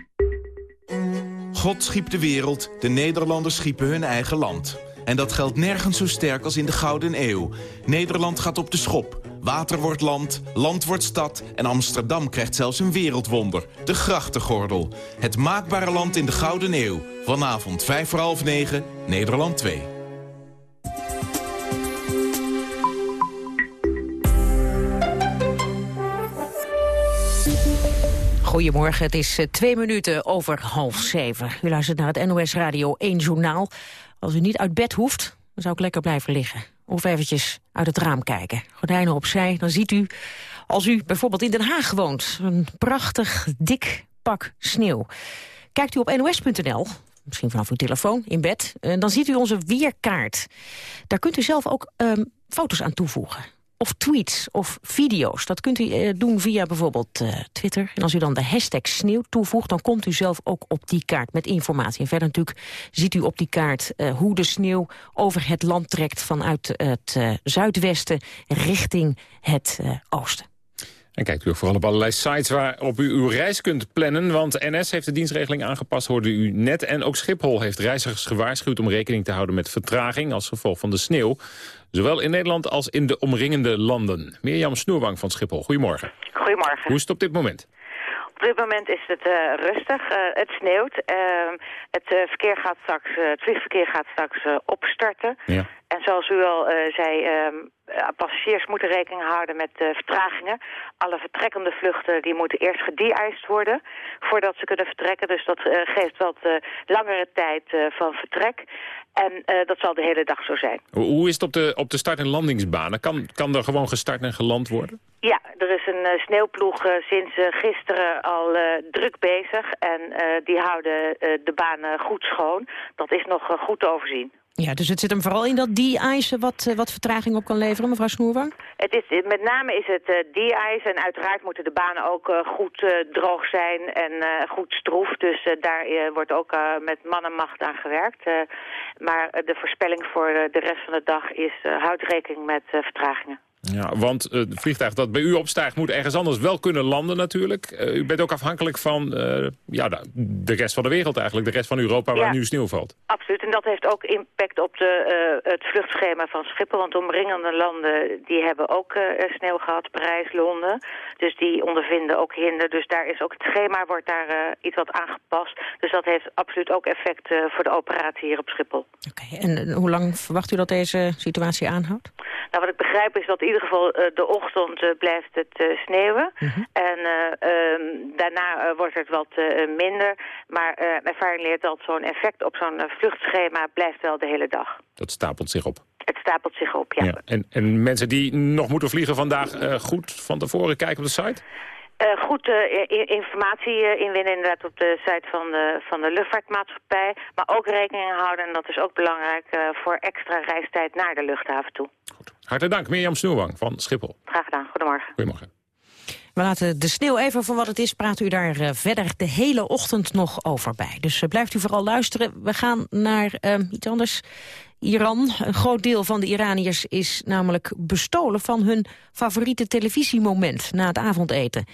God schiep de wereld, de Nederlanders schiepen hun eigen land. En dat geldt nergens zo sterk als in de Gouden Eeuw. Nederland gaat op de schop. Water wordt land, land wordt stad... en Amsterdam krijgt zelfs een wereldwonder. De grachtengordel. Het maakbare land in de Gouden Eeuw. Vanavond 5 voor half 9, Nederland 2. Goedemorgen, het is eh, twee minuten over half zeven. U luistert naar het NOS Radio 1 Journaal. Als u niet uit bed hoeft, dan zou ik lekker blijven liggen. Of eventjes uit het raam kijken. Gordijnen opzij, dan ziet u, als u bijvoorbeeld in Den Haag woont... een prachtig, dik pak sneeuw. Kijkt u op nos.nl, misschien vanaf uw telefoon, in bed... eh, dan ziet u onze weerkaart. Daar kunt u zelf ook ehm, foto's aan toevoegen of tweets of video's. Dat kunt u eh, doen via bijvoorbeeld eh, Twitter. En als u dan de hashtag sneeuw toevoegt... dan komt u zelf ook op die kaart met informatie. En verder natuurlijk ziet u op die kaart eh, hoe de sneeuw over het land trekt... vanuit het zuidwesten richting het oosten. En kijkt u ook vooral op allerlei sites waarop u uw reis kunt plannen. Want NS heeft de dienstregeling aangepast, hoorde u net. En ook Schiphol heeft reizigers gewaarschuwd om rekening te houden met vertraging als gevolg van de sneeuw. Zowel in Nederland als in de omringende landen. Mirjam Snoerwang van Schiphol, goedemorgen. Goedemorgen. Hoe is het op dit moment? Op dit moment is het eh, rustig. Eh, het sneeuwt. Ehm, het, eh, verkeer gaat straks, het vliegverkeer gaat straks opstarten. Ja. En zoals u al zei, ehm, eh, passagiers moeten rekening houden met vertragingen. Alle vertrekkende vluchten die moeten eerst gede-iced worden voordat ze kunnen vertrekken. Dus dat geeft wat langere tijd van vertrek. En dat zal de hele dag zo zijn. Hoe- is het op de, op de start- en landingsbanen? Kan, kan er gewoon gestart en geland worden? Ja, er is een eh, sneeuwploeg eh, sinds eh, gisteren al eh, druk bezig. En eh, die houden eh, de banen goed schoon. Dat is nog eh, goed te overzien. Ja, dus het zit hem vooral in dat die eisen wat, eh, wat vertraging op kan leveren, mevrouw Snoerwang? Het is, eh, met name is het eh de-ijs en uiteraard moeten de banen ook goed droog zijn en goed stroef. Dus daar wordt ook met man en macht aan gewerkt. Maar de voorspelling voor de rest van de dag is houd rekening met vertragingen. Ja, want eh, het vliegtuig dat bij u opstijgt moet ergens anders wel kunnen landen natuurlijk. Eh, u bent ook afhankelijk van eh, ja, de, de rest van de wereld eigenlijk, de rest van Europa waar Ja. nu sneeuw valt. Absoluut, en dat heeft ook impact op de, eh, het vluchtschema van Schiphol. Want de omringende landen die hebben ook eh, sneeuw gehad, Parijs, Londen. Dus die ondervinden ook hinder. Dus daar is ook het schema wordt daar eh, iets wat aangepast. Dus dat heeft absoluut ook effect eh, voor de operatie hier op Schiphol. En eh, hoe lang verwacht u dat deze situatie aanhoudt? Nou, wat ik begrijp is dat in ieder geval eh, de ochtend eh, blijft het eh, sneeuwen. En eh, ehm, daarna eh, wordt het wat eh, minder. Maar eh, ervaring leert dat zo'n effect op zo'n vluchtschema blijft wel de hele dag. Dat stapelt zich op. het stapelt zich op, ja. Ja. En, en mensen die nog moeten vliegen vandaag eh, goed van tevoren kijken op de site? Eh, goed eh, informatie eh, inwinnen inderdaad op de site van de, van de luchtvaartmaatschappij. Maar ook rekening houden, en dat is ook belangrijk, eh, voor extra reistijd naar de luchthaven toe. Hartelijk dank, Mirjam Snoerwang van Schiphol. Graag gedaan. Goedemorgen. Goedemorgen. We laten de sneeuw even voor wat het is. Praat u daar verder de hele ochtend nog over bij. Dus blijft u vooral luisteren. We gaan naar iets anders. Iran. Een groot deel van de Iraniërs is namelijk bestolen van hun favoriete televisiemoment na het avondeten.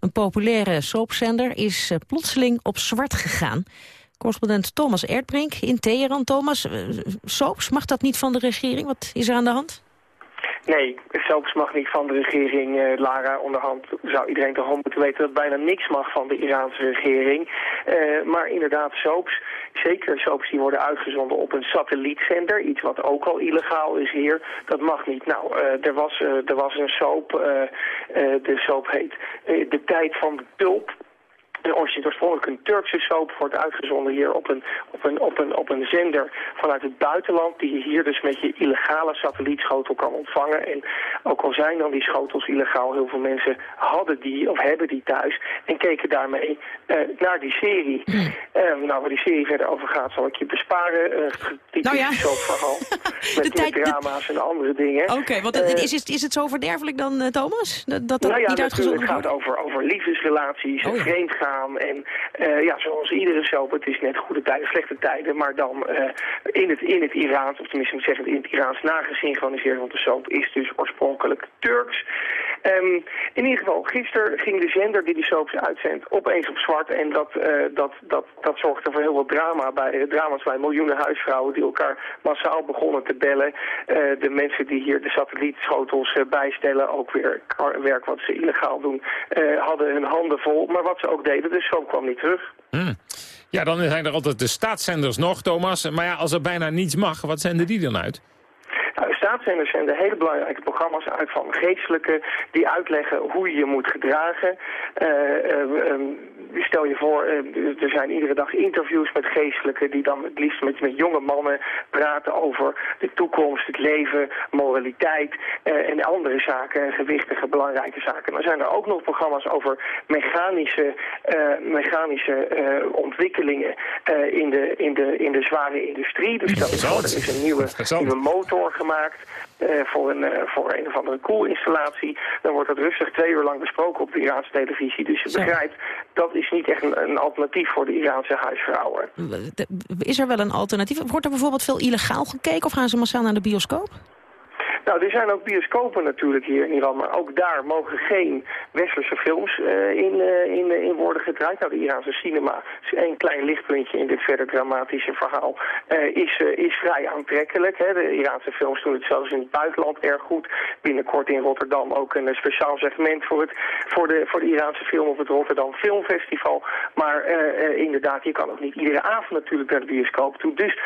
Een populaire soapzender is eh, plotseling op zwart gegaan. Correspondent Thomas Erdbrink in Teheran. Thomas, eh, soaps, mag dat niet van de regering? Wat is er aan de hand? Nee, soaps mag niet van de regering. eh, Lara, onderhand zou iedereen toch moeten weten dat bijna niks mag van de Iraanse regering. Eh, maar inderdaad, soaps, zeker soaps die worden uitgezonden op een satellietzender. Iets wat ook al illegaal is hier. Dat mag niet. Nou, eh, er, was, er was een soap, de soap heet De Tijd van de Tulp. Een oorspronkelijk een Turkse soap wordt uitgezonden hier op een, op, een, op, een, op een zender vanuit het buitenland... die je hier dus met je illegale satellietschotel kan ontvangen. En ook al zijn dan die schotels illegaal, heel veel mensen hadden die of hebben die thuis... en keken daarmee eh, naar die serie. Eh, nou, waar die serie verder over gaat zal ik je besparen. Uh, typisch Nou ja. soapverhaal. met, tijd- met drama's en andere dingen. Oké, want Eh, is, het, is het zo verderfelijk dan, eh, Thomas? Dat dat, nou ja, niet uitgezonden natuurlijk. Het wordt? gaat over, over liefdesrelaties en Oh ja. vreemdgaan. En eh, ja, zoals iedere soap, het is net goede tijden, slechte tijden. Maar dan eh, in, het, in het Iraans, of tenminste moet zeggen in het Iraans nagesynchroniseerd. Want de soap is dus oorspronkelijk Turks. Ehm, in ieder geval, gisteren ging de zender die die soaps uitzendt opeens op zwart. En dat, eh, dat, dat, dat zorgde voor heel wat drama bij, drama's bij miljoenen huisvrouwen die elkaar massaal begonnen te bellen. Eh, de mensen die hier de satellietschotels eh, bijstellen, ook weer werk wat ze illegaal doen, eh, hadden hun handen vol. Maar wat ze ook deden, de soap kwam niet terug. Hmm. Ja, dan zijn er altijd de staatszenders nog, Thomas. Maar ja, als er bijna niets mag, wat zenden die dan uit? Nou, staatszenders zenden hele belangrijke programma's uit van geestelijken die uitleggen hoe je je moet gedragen. Eh, eh, ehm, stel je voor, eh, er zijn iedere dag interviews met geestelijken die dan het liefst met, met jonge mannen praten over de toekomst, het leven, moraliteit eh, en andere zaken, gewichtige, belangrijke zaken. Dan zijn er ook nog programma's over mechanische, eh, mechanische eh, ontwikkelingen in, de, in, de, in de zware industrie. Dus je voor, er is een nieuwe, nieuwe motor gemaakt eh, voor, een, eh, voor een of andere koelinstallatie. Dan wordt dat rustig twee uur lang besproken op de Iraanse televisie. Dus je Zo. begrijpt, dat is niet echt een, een alternatief voor de Iraanse huisvrouwen. De- Is er wel een alternatief? Wordt er bijvoorbeeld veel illegaal gekeken of gaan ze massaal naar de bioscoop? Nou, er zijn ook bioscopen natuurlijk hier in Iran, maar ook daar mogen geen westerse films eh, in, eh, eh, in worden gedraaid. Nou, de Iraanse cinema één klein lichtpuntje in dit verder dramatische verhaal. is, is vrij aantrekkelijk. Hè. De Iraanse films doen het zelfs in het buitenland erg goed. Binnenkort in Rotterdam ook een speciaal segment voor, het, voor, de, voor de Iraanse film op het Rotterdam Filmfestival. Maar inderdaad, je kan ook niet iedere avond natuurlijk naar de bioscoop toe. Dus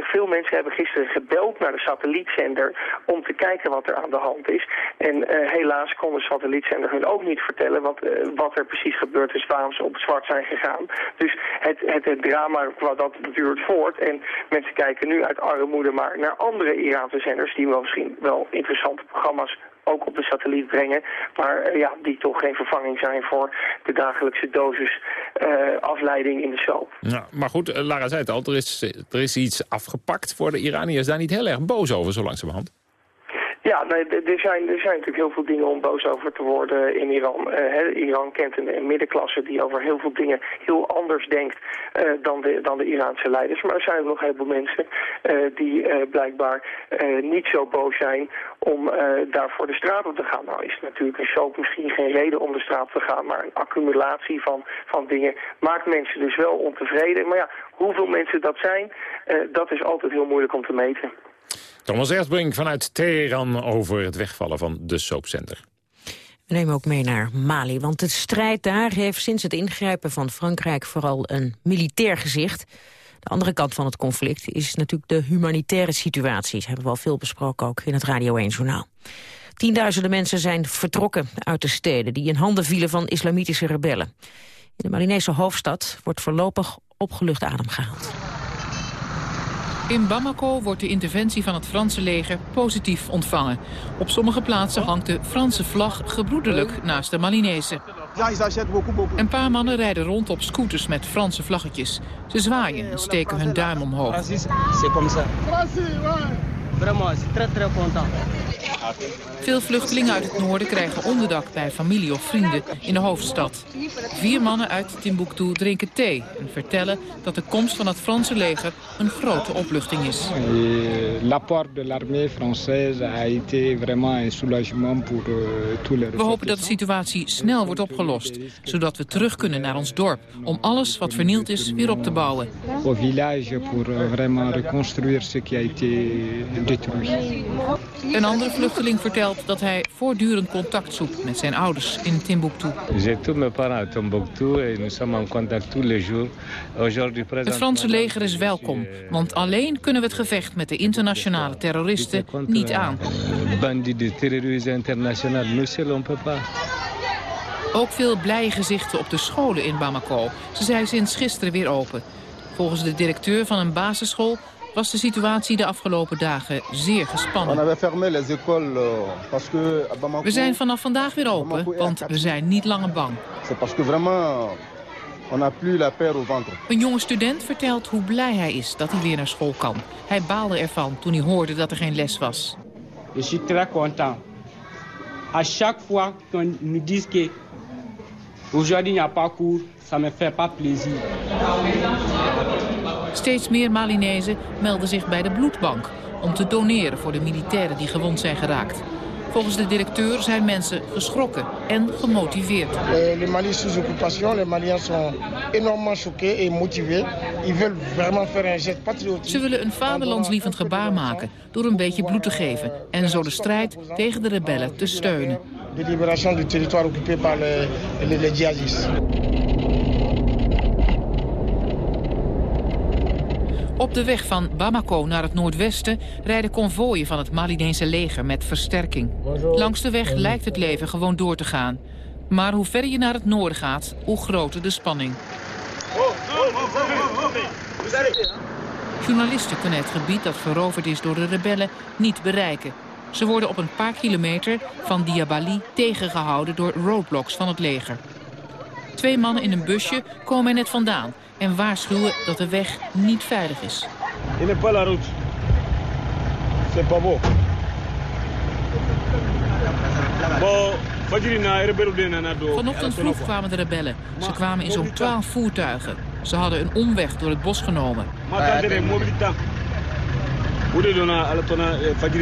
veel mensen hebben gisteren gebeld naar de satellietzender om te kijken wat er aan de hand is. En eh, helaas kon de satellietzender hun ook niet vertellen wat, eh, wat er precies gebeurd is, waarom ze op het zwart zijn gegaan. Dus het, het, het drama dat duurt voort. En mensen kijken nu uit armoede maar naar andere Iraanse zenders die wel misschien wel interessante programma's ook op de satelliet brengen, maar eh, ja, die toch geen vervanging zijn voor de dagelijkse dosis afleiding in de soap. Maar goed, Lara zei het al, er is, er is iets afgepakt voor de Iraniërs. Daar niet heel erg boos over, zo langzamerhand. Ja, nee, er zijn, er zijn natuurlijk heel veel dingen om boos over te worden in Iran. Eh, Iran kent een, middenklasse die over heel veel dingen heel anders denkt eh, dan, de, dan de Iraanse leiders. Maar er zijn nog heel veel mensen eh, die blijkbaar niet zo boos zijn om eh, daarvoor de straat op te gaan. Nou is natuurlijk een soap misschien geen reden om de straat te gaan, maar een accumulatie van, van dingen maakt mensen dus wel ontevreden. Maar ja, hoeveel mensen dat zijn, dat is altijd heel moeilijk om te meten. Thomas Ersbrink vanuit Teheran over het wegvallen van de soapcenter. We nemen ook mee naar Mali, want de strijd daar heeft sinds het ingrijpen van Frankrijk vooral een militair gezicht. De andere kant van het conflict is natuurlijk de humanitaire situatie. Dat hebben we al veel besproken ook in het Radio 1-journaal. Tienduizenden mensen zijn vertrokken uit de steden die in handen vielen van islamitische rebellen. In de Malinese hoofdstad wordt voorlopig opgelucht adem gehaald. In Bamako wordt de interventie van het Franse leger positief ontvangen. Op sommige plaatsen hangt de Franse vlag gebroederlijk naast de Malinese. Een paar mannen rijden rond op scooters met Franse vlaggetjes. Ze zwaaien en steken hun duim omhoog. Veel vluchtelingen uit het noorden krijgen onderdak bij familie of vrienden in de hoofdstad. Vier mannen uit Timbuktu drinken thee en vertellen dat de komst van het Franse leger een grote opluchting is. Et L'apport de l'armée française a été vraiment un soulagement pour tous les We hopen dat de situatie snel wordt opgelost, zodat we terug kunnen naar ons dorp om alles wat vernield is weer op te bouwen. au village pour euh, vraiment reconstruire ce qui a été Een andere vluchteling vertelt dat hij voortdurend contact zoekt met zijn ouders in Timbuktu. J'ai tous mes parents à Tombouctou et nous sommes en contact tous les jours. Aujourd'hui, Het Franse leger is welkom, want alleen kunnen we het gevecht met de internationale terroristen niet aan. nous seuls on peut pas. Ook veel blije gezichten op de scholen in Bamako. Ze zijn sinds gisteren weer open. Volgens de directeur van een basisschool was de situatie de afgelopen dagen zeer On gespannen. avait fermé les écoles euh, We zijn vanaf vandaag weer open, want we zijn niet langer bang. c'est parce que vraiment on n'a plus la peur au ventre. Een jonge student vertelt hoe blij hij is dat hij weer naar school kan. Hij baalde ervan toen hij hoorde dat er geen les was. Je suis très content. À chaque fois qu'on nous dit que aujourd'hui il n'y a pas cours, ça me fait pas plaisir. Steeds meer Malinezen melden zich bij de bloedbank om te doneren voor de militairen die gewond zijn geraakt. Volgens de directeur zijn mensen geschrokken en gemotiveerd. Euh, le Mali sous occupation, les Maliens sont énormément choqués et motivés. Ze willen een vaderlandslievend gebaar maken door een beetje bloed te geven en zo de strijd tegen de rebellen te steunen. De libération du territoire occupé par les djihadistes. Op de weg van Bamako naar het noordwesten rijden konvooien van het Malinese leger met versterking. Langs de weg lijkt het leven gewoon door te gaan. Maar hoe verder je naar het noorden gaat, hoe groter de spanning. Journalisten kunnen het gebied dat veroverd is door de rebellen niet bereiken. Ze worden op een paar kilometer van Diabali tegengehouden door roadblocks van het leger. Twee mannen in een busje komen er net vandaan en waarschuwen dat de weg niet veilig is. Pas la route. C'est pas beau. De. Vanochtend vroeg kwamen de rebellen. Ze kwamen in zo'n 12 voertuigen. Ze hadden een omweg door het bos genomen. Eh,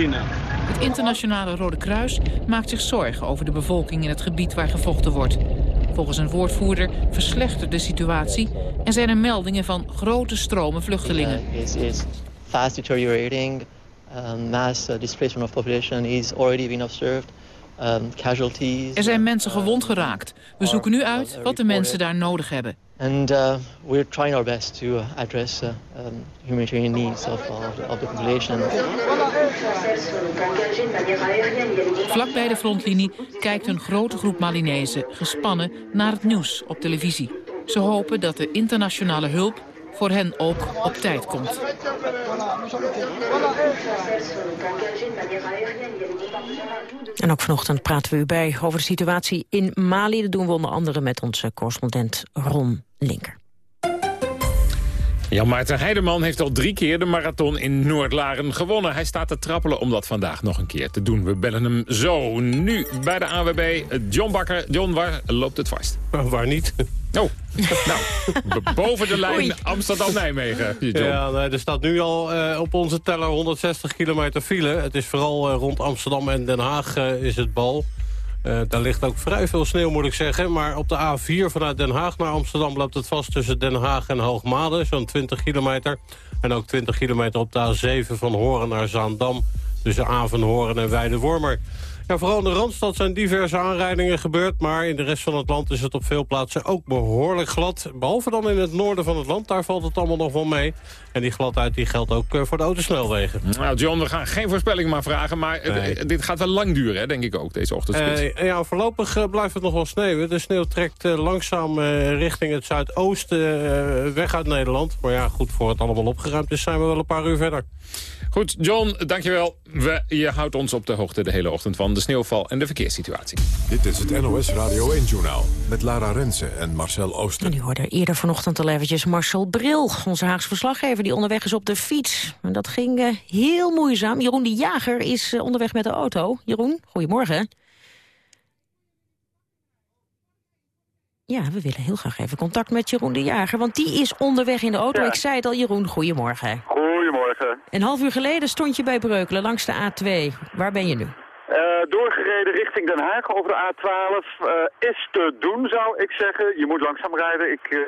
na. Het internationale Rode Kruis maakt zich zorgen over de bevolking in het gebied waar gevochten wordt. Volgens een woordvoerder verslechtert de situatie en zijn er meldingen van grote stromen vluchtelingen. is fast deteriorating. Um, mass uh, displacement of population is already being observed. Casualties. Er zijn mensen gewond geraakt. We zoeken nu uit wat de mensen daar nodig hebben. And uh, we're trying our best to uh, address uh, um, humanitarian needs of, of the population. Vlak bij de frontlinie kijkt een grote groep Malinezen gespannen naar het nieuws op televisie. Ze hopen dat de internationale hulp voor hen ook op tijd komt. En ook vanochtend praten we u bij over de situatie in Mali. Dat doen we onder andere met onze correspondent Ron Linker. Jan Maarten Heideman heeft al drie keer de marathon in Noordlaren gewonnen. Hij staat te trappelen om dat vandaag nog een keer te doen. We bellen hem zo. Nu bij de AWB, John Bakker. John, waar loopt het vast? waar niet? Oh, nou, boven de lijn Amsterdam-Nijmegen. Ja, nee, er staat nu al eh, op onze teller 160 kilometer file. Het is vooral eh, rond Amsterdam en Den Haag eh, is het bal. Eh, daar ligt ook vrij veel sneeuw, moet ik zeggen. Maar op de A4 vanuit Den Haag naar Amsterdam loopt het vast tussen Den Haag en Hoogmade. Zo'n 20 kilometer. En ook 20 kilometer op de A7 van Horen naar Zaandam. Tussen Avenhoorn en Weidewormer. Ja, vooral in de Randstad zijn diverse aanrijdingen gebeurd... maar in de rest van het land is het op veel plaatsen ook behoorlijk glad. Behalve dan in het noorden van het land, daar valt het allemaal nog wel mee. En die gladheid die geldt ook eh, voor de autosnelwegen. Nou, John, we gaan geen voorspellingen maar vragen... maar eh, dit gaat wel lang duren, hè, denk ik ook, deze ochtendspits. Uh, ja, voorlopig blijft het nog wel sneeuwen. De sneeuw trekt langzaam richting het zuidoosten weg uit Nederland. Maar ja, goed, voor het allemaal opgeruimd is... zijn we wel een paar uur verder. Goed, John, dankjewel. We, je houdt ons op de hoogte de hele ochtend van de sneeuwval en de verkeerssituatie. Dit is het NOS Radio 1-journaal met Lara Rensen en Marcel Ooster. En u hoorde eerder vanochtend al eventjes Marcel Bril, onze Haagse verslaggever... die onderweg is op de fiets. En dat ging uh, heel moeizaam. Jeroen de Jager is uh, onderweg met de auto. Jeroen, goedemorgen. Ja, we willen heel graag even contact met Jeroen de Jager, want die is onderweg in de auto. Ja. Ik zei het al, Jeroen, goedemorgen. Goedemorgen. Een half uur geleden stond je bij Breukelen langs de A2. Waar ben je nu? Doorgereden richting Den Haag over de A12 uh, is te doen, zou ik zeggen. Je moet langzaam rijden. Ik uh,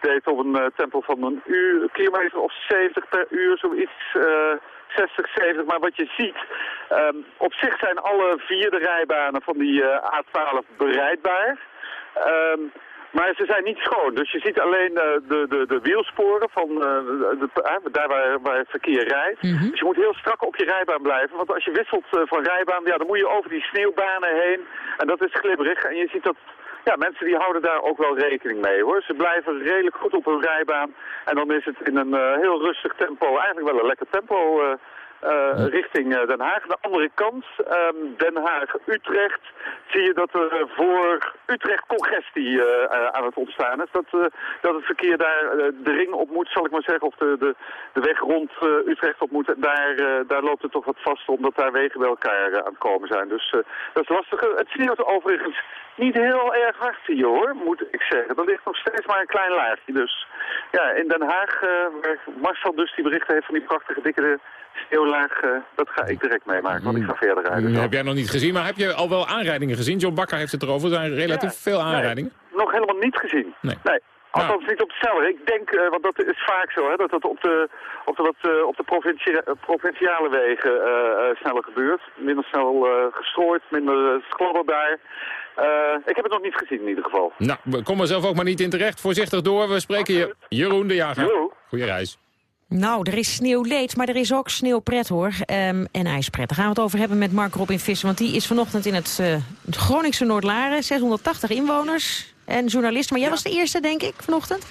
deed op een tempo van een uur, kilometer of 70 per uur, zoiets. 60, 70. Maar wat je ziet, um, op zich zijn alle vier de rijbanen van die A12 bereidbaar. Um, maar ze zijn niet schoon, dus je ziet alleen uh, de, de, de wielsporen van uh, de, uh, daar waar, waar het verkeer rijdt. Mm -hmm. Dus je moet heel strak op je rijbaan blijven, want als je wisselt van rijbaan, ja, dan moet je over die sneeuwbanen heen. En dat is glibberig en je ziet dat ja, mensen die houden daar ook wel rekening mee hoor. Ze blijven redelijk goed op hun rijbaan en dan is het in een heel rustig tempo, eigenlijk wel een lekker tempo... Uh, richting uh, Den Haag. De andere kant, um, Den Haag-Utrecht, zie je dat er voor Utrecht congestie aan het ontstaan is. Dat, dat het verkeer daar de ring op moet, zal ik maar zeggen, of de, de, de weg rond Utrecht op moet. Daar, daar loopt het toch wat vast, omdat daar wegen bij elkaar aan het komen zijn. Dus dat is lastig. Het sneeuwt overigens niet heel erg hard hier hoor, moet ik zeggen. Er ligt nog steeds maar een klein laagje. Dus ja, in Den Haag, waar Marcel dus die berichten heeft van die prachtige dikke sneeuwlaag, uh, dat ga ik direct meemaken, want ik ga verder rijden. Dat heb jij nog niet gezien, maar heb je al wel aanrijdingen gezien? John Bakker heeft het erover, er zijn relatief ja, veel aanrijdingen. Nee, nog helemaal niet gezien. Nee. nee. Althans nou. niet op de snelweg. Ik denk, uh, want dat is vaak zo, hè, dat dat op de, op de, wat, uh, op de provincie, provinciale wegen uh, sneller gebeurt. Minder snel gestrooid, minder sklabbel daar. ik heb het nog niet gezien in ieder geval. Nou, kom er zelf ook maar niet in terecht. Voorzichtig door. We spreken je Jeroen de Jager. Goeie reis. Nou, er is sneeuwleed, maar er is ook sneeuwpret hoor. Um, en ijspret. Daar gaan we het over hebben met Mark Robin Visser. Want die is vanochtend in het, uh, het Groningse Noordlaren. 680 inwoners en journalist. Maar jij ja. was de eerste, denk ik, vanochtend?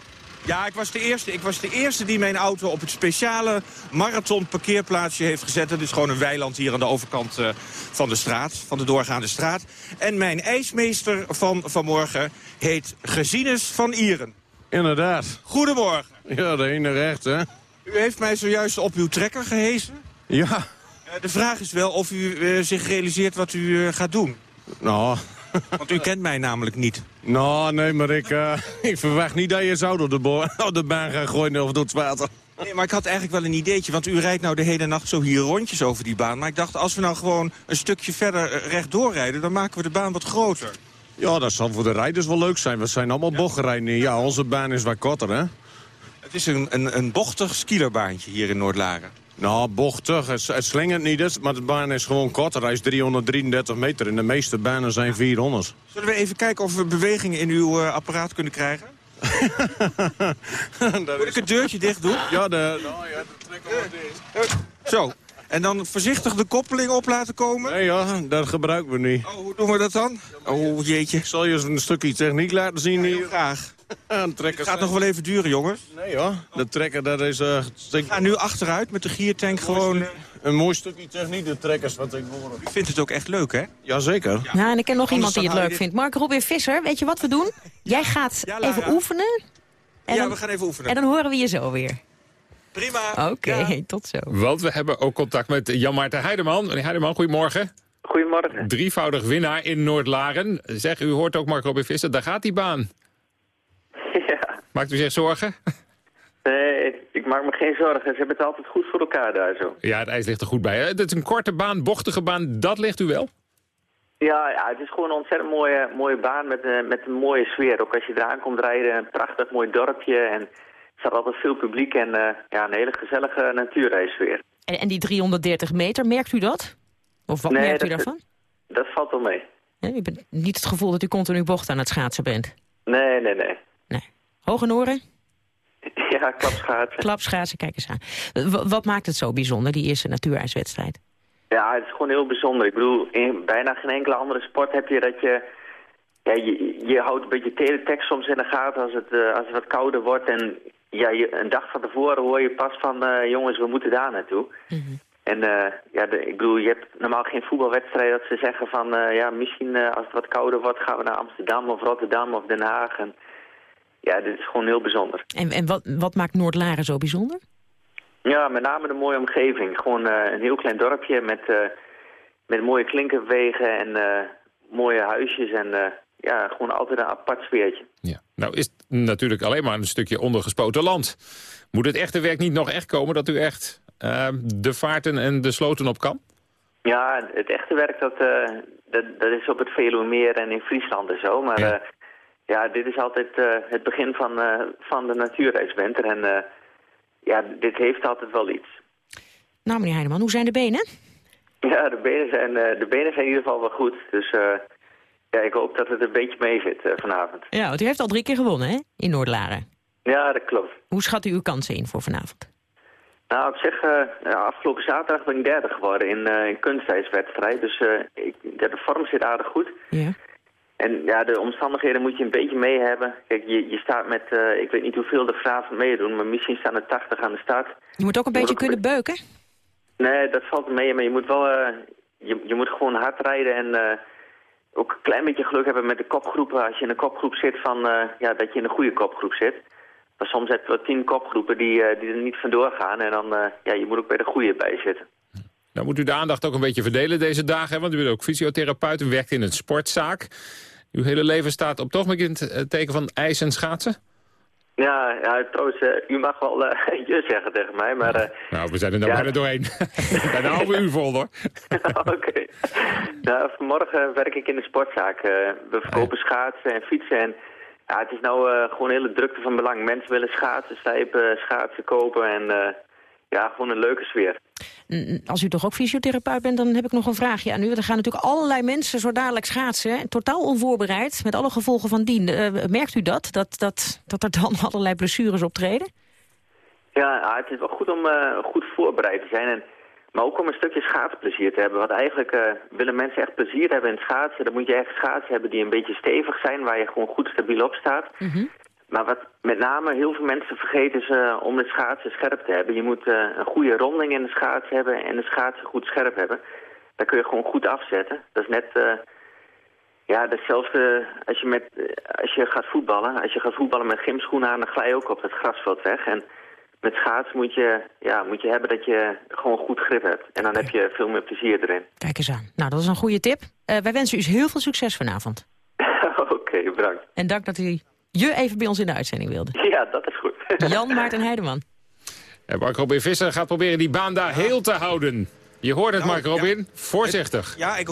Ja, ik was de eerste. Ik was de eerste die mijn auto op het speciale marathon parkeerplaatsje heeft gezet. Dat is gewoon een weiland hier aan de overkant uh, van de straat, van de doorgaande straat. En mijn ijsmeester van vanmorgen heet Gesines van Ieren. Inderdaad. Goedemorgen. Ja, de ene recht, hè. U heeft mij zojuist op uw trekker gehezen. Ja. Uh, de vraag is wel of u uh, zich realiseert wat u uh, gaat doen. Nou... Want u kent mij namelijk niet. Nou, nee, maar ik, ik verwacht niet dat je zo door de, baan gaat gooien of door het water. Nee, maar ik had eigenlijk wel een ideetje, want u rijdt nou de hele nacht zo hier rondjes over die baan. Maar ik dacht, als we nou gewoon een stukje verder rechtdoor rijden, dan maken we de baan wat groter. Ja, dat zal voor de rijders wel leuk zijn. We zijn allemaal ja. bochtrijden. Ja, onze baan is wat korter, hè. Het is een, een, een bochtig skielerbaantje hier in Noordlaren. Nou, bochtig. Het, het slingert niet, eens, maar de baan is gewoon korter. Hij is 333 meter en de meeste banen zijn 400. Zullen we even kijken of we bewegingen in uw uh, apparaat kunnen krijgen? Moet ik het deurtje dicht doen? Ja, de, nou, ja, de trekker Zo. En dan voorzichtig de koppeling op laten komen? Nee ja, dat gebruiken we niet. Oh, hoe doen we dat dan? Oh, jeetje. Ik zal je eens een stukje techniek laten zien hier. Ja, graag. Een trekker Het gaat nog wel even duren, jongens. Nee hoor, de trekker dat is... Uh, We gaan nu achteruit met de giertank gewoon... Een mooi stukje techniek, de trekkers wat ik hoor. U vindt het ook echt leuk, hè? Jazeker. Ja, ja en ik ken nog Anders iemand die het leuk dit... vindt. Mark Robin Visser, weet je wat we doen? Jij gaat ja, even oefenen. En ja, dan, we gaan even oefenen. En dan horen we je zo weer. Prima. Oké, okay, ja. tot zo. Want we hebben ook contact met Jan-Maarten Heideman. Meneer Heideman, goedemorgen. Goedemorgen. Drievoudig winnaar in Noordlaren. Zeg, u hoort ook Mark Robin Visser, daar gaat die baan. Maakt u zich zorgen? Nee, ik maak me geen zorgen. Ze hebben het altijd goed voor elkaar daar zo. Ja, het ijs ligt er goed bij. Hè? Het is een korte baan, bochtige baan, dat ligt u wel? Ja, ja het is gewoon een ontzettend mooie, mooie baan met, uh, met een mooie sfeer. Ook als je eraan komt rijden, een prachtig mooi dorpje. En er staat altijd veel publiek en uh, ja, een hele gezellige natuurreissfeer. En, en die 330 meter, merkt u dat? Of wat nee, merkt dat, u daarvan? dat valt wel mee. Ja, je bent niet het gevoel dat u continu bocht aan het schaatsen bent? Nee, nee, nee. Hoge noren? Ja, klapschaatsen. Klapschaatsen, kijk eens aan. W- wat maakt het zo bijzonder, die eerste natuurijswedstrijd? Ja, het is gewoon heel bijzonder. Ik bedoel, in bijna geen enkele andere sport heb je dat je... Ja, je, je houdt een beetje teletext soms in de gaten als het, eh, als het wat kouder wordt. En ja, je, een dag van tevoren hoor je pas van... eh, jongens, we moeten daar naartoe. En eh, ja, de, ik bedoel, je hebt normaal geen voetbalwedstrijd dat ze zeggen van... ja, misschien als het wat kouder wordt gaan we naar Amsterdam of Rotterdam of Den Haag. En, ja, dit is gewoon heel bijzonder. En, en wat, wat maakt Noord-Laren zo bijzonder? Ja, met name de mooie omgeving. Gewoon eh, een heel klein dorpje met, eh, met mooie klinkerwegen en eh, mooie huisjes. En eh, ja, gewoon altijd een apart sfeertje. Nou is het natuurlijk alleen maar een stukje ondergespoten land. Moet het echte werk niet nog echt komen dat u echt eh, de vaarten en de sloten op kan? Ja, het echte werk dat, eh, dat, dat is op het Veluwemeer en in Friesland en zo. Maar ja, ja dit is altijd eh, het begin van, eh, van de natuurreiswinter. En eh, ja, dit heeft altijd wel iets. Nou, meneer Heineman, hoe zijn de benen? Ja, de benen zijn, de benen zijn in ieder geval wel goed. Dus ja, ik hoop dat het een beetje mee zit eh, vanavond. Ja, want u heeft al drie keer gewonnen, hè? In Noord-Laren. Ja, dat klopt. Hoe schat u uw kansen in voor vanavond? Nou, op zich, ja, afgelopen zaterdag ben ik derde geworden in, in kunstijswedstrijd. Dus ik, ja, de vorm zit aardig goed. Ja. En ja, de omstandigheden moet je een beetje mee hebben. Kijk, je, je staat met, eh, ik weet niet hoeveel er vanavond meedoen, maar misschien staan er 80 aan de start. Je moet ook een beetje kunnen beuken. Nee, dat valt mee, maar je moet wel, eh, je, je moet gewoon hard rijden en eh, ook een klein beetje geluk hebben met de kopgroepen. Als je in een kopgroep zit van, ja, dat je in een goede kopgroep zit. Maar soms heb je wel tien kopgroepen die, die er niet vandoor gaan en dan, ja, je moet ook bij de goede bij zitten. Nou moet u de aandacht ook een beetje verdelen deze dagen. Hè? Want u bent ook fysiotherapeut, u werkt in een sportzaak. Uw hele leven staat op toch met het teken van ijs en schaatsen? Ja, ja trouwens, eh, u mag wel eh, je zeggen tegen mij, maar... eh, Nou, we zijn er nou Ja. bijna doorheen. bijna een halve uur vol, hoor. Oké. Nou, vanmorgen werk ik in de sportzaak. Eh, we verkopen schaatsen en fietsen. En ja, het is nou eh, gewoon een hele drukte van belang. Mensen willen schaatsen, stijpen, schaatsen kopen. En eh, ja, gewoon een leuke sfeer. Mm, Als u toch ook fysiotherapeut bent, dan heb ik nog een vraagje aan u. Er gaan natuurlijk allerlei mensen zo dadelijk schaatsen. Totaal onvoorbereid, met alle gevolgen van dien. Eh, merkt u dat? Dat, dat? dat er dan allerlei blessures optreden? Ja, ah, het is wel goed om eh, goed voorbereid te zijn. En, maar ook om een stukje schaatsplezier te hebben. Want eigenlijk eh, willen mensen echt plezier hebben in het schaatsen. Dan moet je echt schaatsen hebben die een beetje stevig zijn. Waar je gewoon goed stabiel op staat. Maar wat met name heel veel mensen vergeten is om de schaatsen scherp te hebben. Je moet eh, een goede ronding in de schaats hebben en de schaatsen goed scherp hebben. Dan kun je gewoon goed afzetten. Dat is net... eh, ja, hetzelfde als je, met, eh, als je gaat voetballen. Als je gaat voetballen met gymschoenen aan, dan glij je ook op het grasveld weg. En met schaats moet je, ja, moet je hebben dat je gewoon goed grip hebt. En dan heb je veel meer plezier erin. Kijk eens aan. Nou, dat is een goede tip. Wij wensen u heel veel succes vanavond. Oké, bedankt. En dank dat u je even bij ons in de uitzending wilde. Ja, dat is goed. Jan Maarten Heideman. En Mark Robin Visser gaat proberen die baan daar heel te houden. Je hoort het, Mark Robin. Voorzichtig. Ja, ik,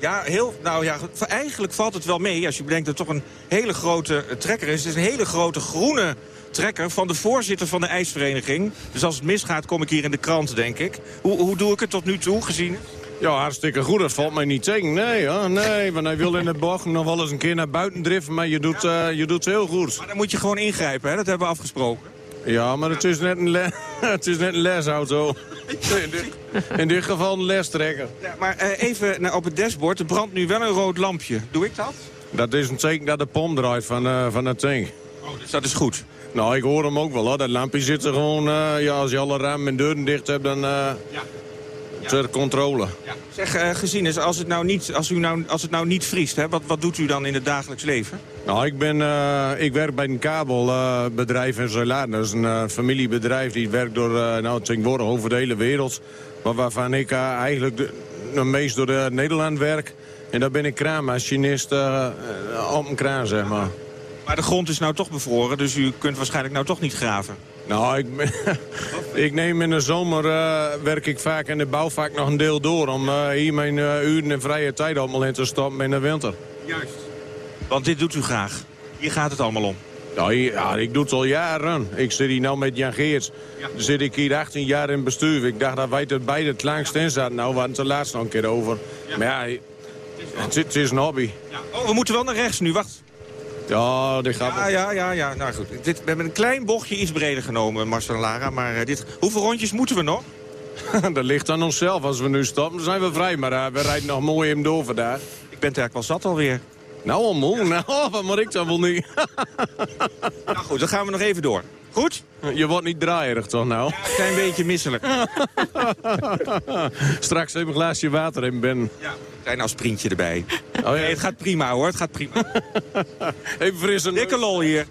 ja, heel, nou ja, eigenlijk valt het wel mee als je bedenkt dat het toch een hele grote eh, trekker is. Het is een hele grote groene trekker van de voorzitter van de ijsvereniging. Dus als het misgaat kom ik hier in de krant, denk ik. Hoe, hoe doe ik het tot nu toe, gezien? Ja, hartstikke goed. Dat valt mij niet tegen. Nee, ja, nee. Want hij wil in de bocht nog wel eens een keer naar buiten driften. Maar je doet, eh, je doet het heel goed. Maar dan moet je gewoon ingrijpen, hè? dat hebben we afgesproken. Ja, maar het is net een, het is net een lesauto. In dit, in dit geval een lestrekker. Ja, maar eh, even op het dashboard. Er brandt nu wel een rood lampje. Doe ik dat? Dat is een teken dat de pomp draait van, eh, van het tank. Oh, dus dat is goed. Nou, ik hoor hem ook wel. Hoor. Dat lampje zit er gewoon... ja, als je alle ramen en deuren dicht hebt, dan... eh ter controle. Zeg, eh, gezien is, als het nou niet, als u nou, als het nou niet vriest, hè, wat, wat doet u dan in het dagelijks leven? Nou, ik, ben, eh, ik werk bij een kabelbedrijf in Zuiladen. Dat is een eh, familiebedrijf die werkt door, nou, tegenwoordig over de hele wereld. Maar waarvan ik eigenlijk de, de meest door de Nederland werk. En daar ben ik kraanmachinist op een kraan, zeg maar. Maar de grond is nou toch bevroren, dus u kunt waarschijnlijk nou toch niet graven. Nou, ik, ik neem in de zomer eh, werk ik vaak in de bouw vaak nog een deel door... om eh, hier mijn eh, uren en vrije tijd allemaal in te stoppen in de winter. Juist. Want dit doet u graag. Hier gaat het allemaal om. Nou, ja, ik doe het al jaren. Ik zit hier nou met Jan Geerts. Dan zit ik hier 18 jaar in bestuur. Ik dacht dat wij er beide het langst in zaten. Nou, we hadden het er laatst nog een keer over. Maar ja, Het, is- het is een hobby. Oh, we moeten wel naar rechts nu, wacht. Ja, dit gaat Ja, ja, ja, ja. Nou goed. Dit, we hebben een klein bochtje iets breder genomen, Marcel en Lara. Maar eh, dit, hoeveel rondjes moeten we nog? dat ligt aan onszelf. Als we nu stoppen, zijn we vrij. Maar eh, we rijden nog mooi hem door vandaag. Ik ben het eigenlijk wel zat alweer. Nou, al moe. Nou, wat moet ik dan wel nu? nou goed, dan gaan we nog even door. Goed? Je wordt niet draaierig toch nou? Een klein beetje misselijk. Straks even een glaasje water in ben. Ja, klein asprintje erbij. Oh, ja. Nee, het gaat prima hoor, het gaat prima. Even fris en... Dikke lol hier.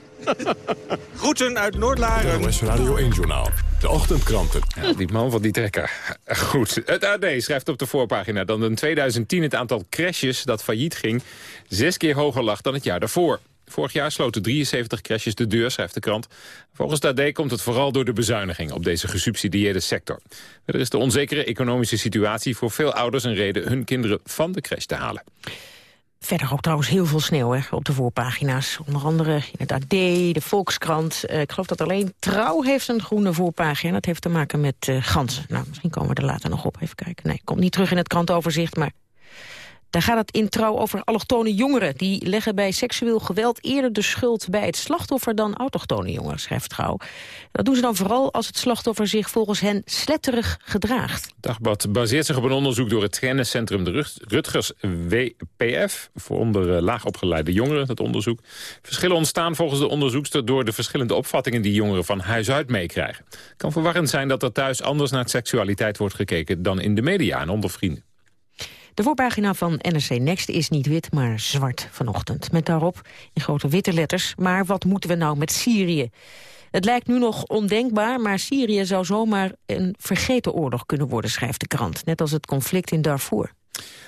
Groeten uit Noordlaren. NOS Radio 1-journaal. De ochtendkranten. Ja, die man van die trekker. Goed. Het AD schrijft op de voorpagina dat in 2010 het aantal crashes dat failliet ging... zes keer hoger lag dan het jaar daarvoor. Vorig jaar sloten 73 crashes de deur, schrijft de krant. Volgens de AD komt het vooral door de bezuiniging op deze gesubsidieerde sector. Er is de onzekere economische situatie voor veel ouders een reden hun kinderen van de crash te halen. Verder ook trouwens heel veel sneeuw hè, op de voorpagina's. Onder andere in het AD, de Volkskrant. Eh, ik geloof dat alleen Trouw heeft een groene voorpagina. Dat heeft te maken met eh, ganzen. Nou, misschien komen we er later nog op. Even kijken. Nee, komt niet terug in het krantoverzicht, maar... Daar gaat het in trouw over allochtone jongeren. Die leggen bij seksueel geweld eerder de schuld bij het slachtoffer dan autochtone jongeren, schrijft Trouw. Dat doen ze dan vooral als het slachtoffer zich volgens hen sletterig gedraagt. Dagblad baseert zich op een onderzoek door het kenniscentrum de Rut- Rutgers WPF... voor onder eh, laagopgeleide jongeren, dat onderzoek. Verschillen ontstaan volgens de onderzoekster... door de verschillende opvattingen die jongeren van huis uit meekrijgen. Het kan verwarrend zijn dat er thuis anders naar seksualiteit wordt gekeken... dan in de media en onder vrienden. De voorpagina van NRC Next is niet wit, maar zwart vanochtend. Met daarop in grote witte letters. Maar wat moeten we nou met Syrië? Het lijkt nu nog ondenkbaar, maar Syrië zou zomaar een vergeten oorlog kunnen worden, schrijft de krant. Net als het conflict in Darfur.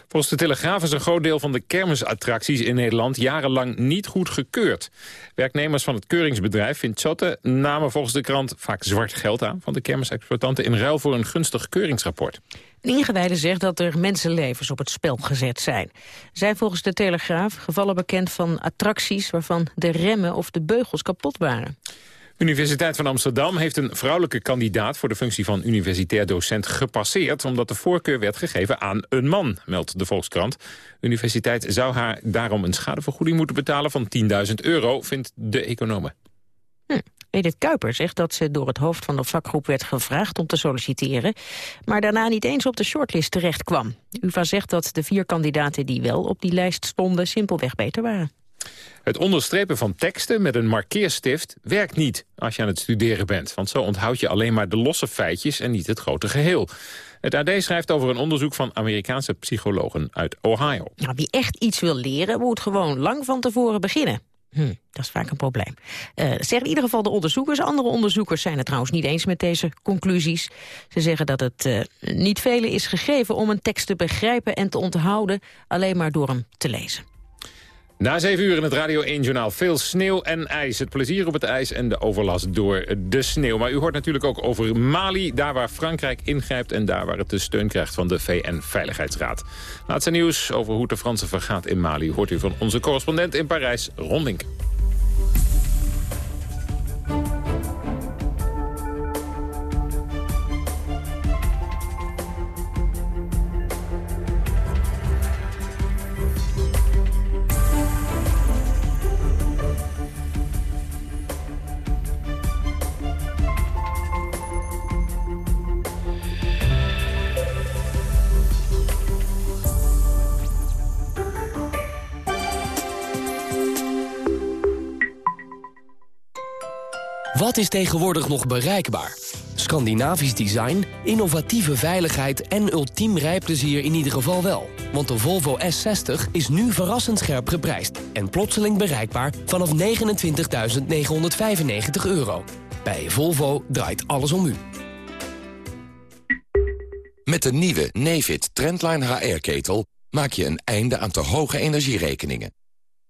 Volgens de Telegraaf is een groot deel van de kermisattracties in Nederland jarenlang niet goed gekeurd. Werknemers van het keuringsbedrijf Vinchotte namen volgens de krant vaak zwart geld aan van de kermisexploitanten in ruil voor een gunstig keuringsrapport. Een ingewijde zegt dat er mensenlevens op het spel gezet zijn. Zijn volgens de Telegraaf gevallen bekend van attracties waarvan de remmen of de beugels kapot waren. Universiteit van Amsterdam heeft een vrouwelijke kandidaat voor de functie van universitair docent gepasseerd omdat de voorkeur werd gegeven aan een man, meldt de Volkskrant. Universiteit zou haar daarom een schadevergoeding moeten betalen van 10.000 euro, vindt de economen. Hm. Edith Kuiper zegt dat ze door het hoofd van de vakgroep werd gevraagd om te solliciteren, maar daarna niet eens op de shortlist terecht kwam. UvA zegt dat de vier kandidaten die wel op die lijst stonden simpelweg beter waren. Het onderstrepen van teksten met een markeerstift werkt niet als je aan het studeren bent. Want zo onthoud je alleen maar de losse feitjes en niet het grote geheel. Het AD schrijft over een onderzoek van Amerikaanse psychologen uit Ohio. Nou, wie echt iets wil leren, moet gewoon lang van tevoren beginnen. Hm, dat is vaak een probleem. Uh, zeggen in ieder geval de onderzoekers. Andere onderzoekers zijn het trouwens niet eens met deze conclusies. Ze zeggen dat het uh, niet velen is gegeven om een tekst te begrijpen en te onthouden... alleen maar door hem te lezen. Na zeven uur in het Radio 1-journaal veel sneeuw en ijs. Het plezier op het ijs en de overlast door de sneeuw. Maar u hoort natuurlijk ook over Mali, daar waar Frankrijk ingrijpt... en daar waar het de steun krijgt van de VN-veiligheidsraad. Laatste nieuws over hoe de Fransen vergaat in Mali... hoort u van onze correspondent in Parijs, Rondink. Is tegenwoordig nog bereikbaar? Scandinavisch design, innovatieve veiligheid en ultiem rijplezier in ieder geval wel. Want de Volvo S60 is nu verrassend scherp geprijsd... en plotseling bereikbaar vanaf 29.995 euro. Bij Volvo draait alles om u. Met de nieuwe Nefit Trendline HR-ketel maak je een einde aan te hoge energierekeningen.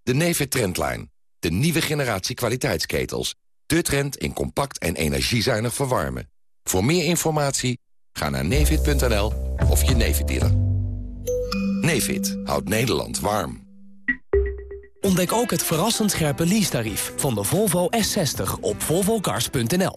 De Nefit Trendline, de nieuwe generatie kwaliteitsketels... De trend in compact en energiezuinig verwarmen. Voor meer informatie ga naar nefit.nl of je Nefit dealer. Nefit houdt Nederland warm. Ontdek ook het verrassend scherpe leasetarief van de Volvo S60 op volvocars.nl.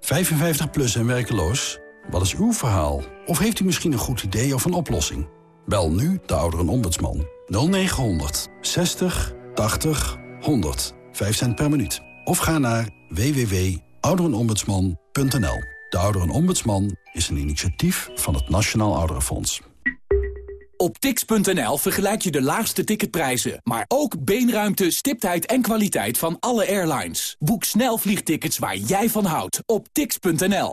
55 plus en werkeloos? Wat is uw verhaal? Of heeft u misschien een goed idee of een oplossing? Bel nu de ouderenombudsman 0900 60 80 100. 5 cent per minuut. Of ga naar www.ouderenombudsman.nl. De Ouderenombudsman is een initiatief van het Nationaal Ouderenfonds. Op tix.nl vergelijk je de laagste ticketprijzen, maar ook beenruimte, stiptheid en kwaliteit van alle airlines. Boek snel vliegtickets waar jij van houdt op tix.nl.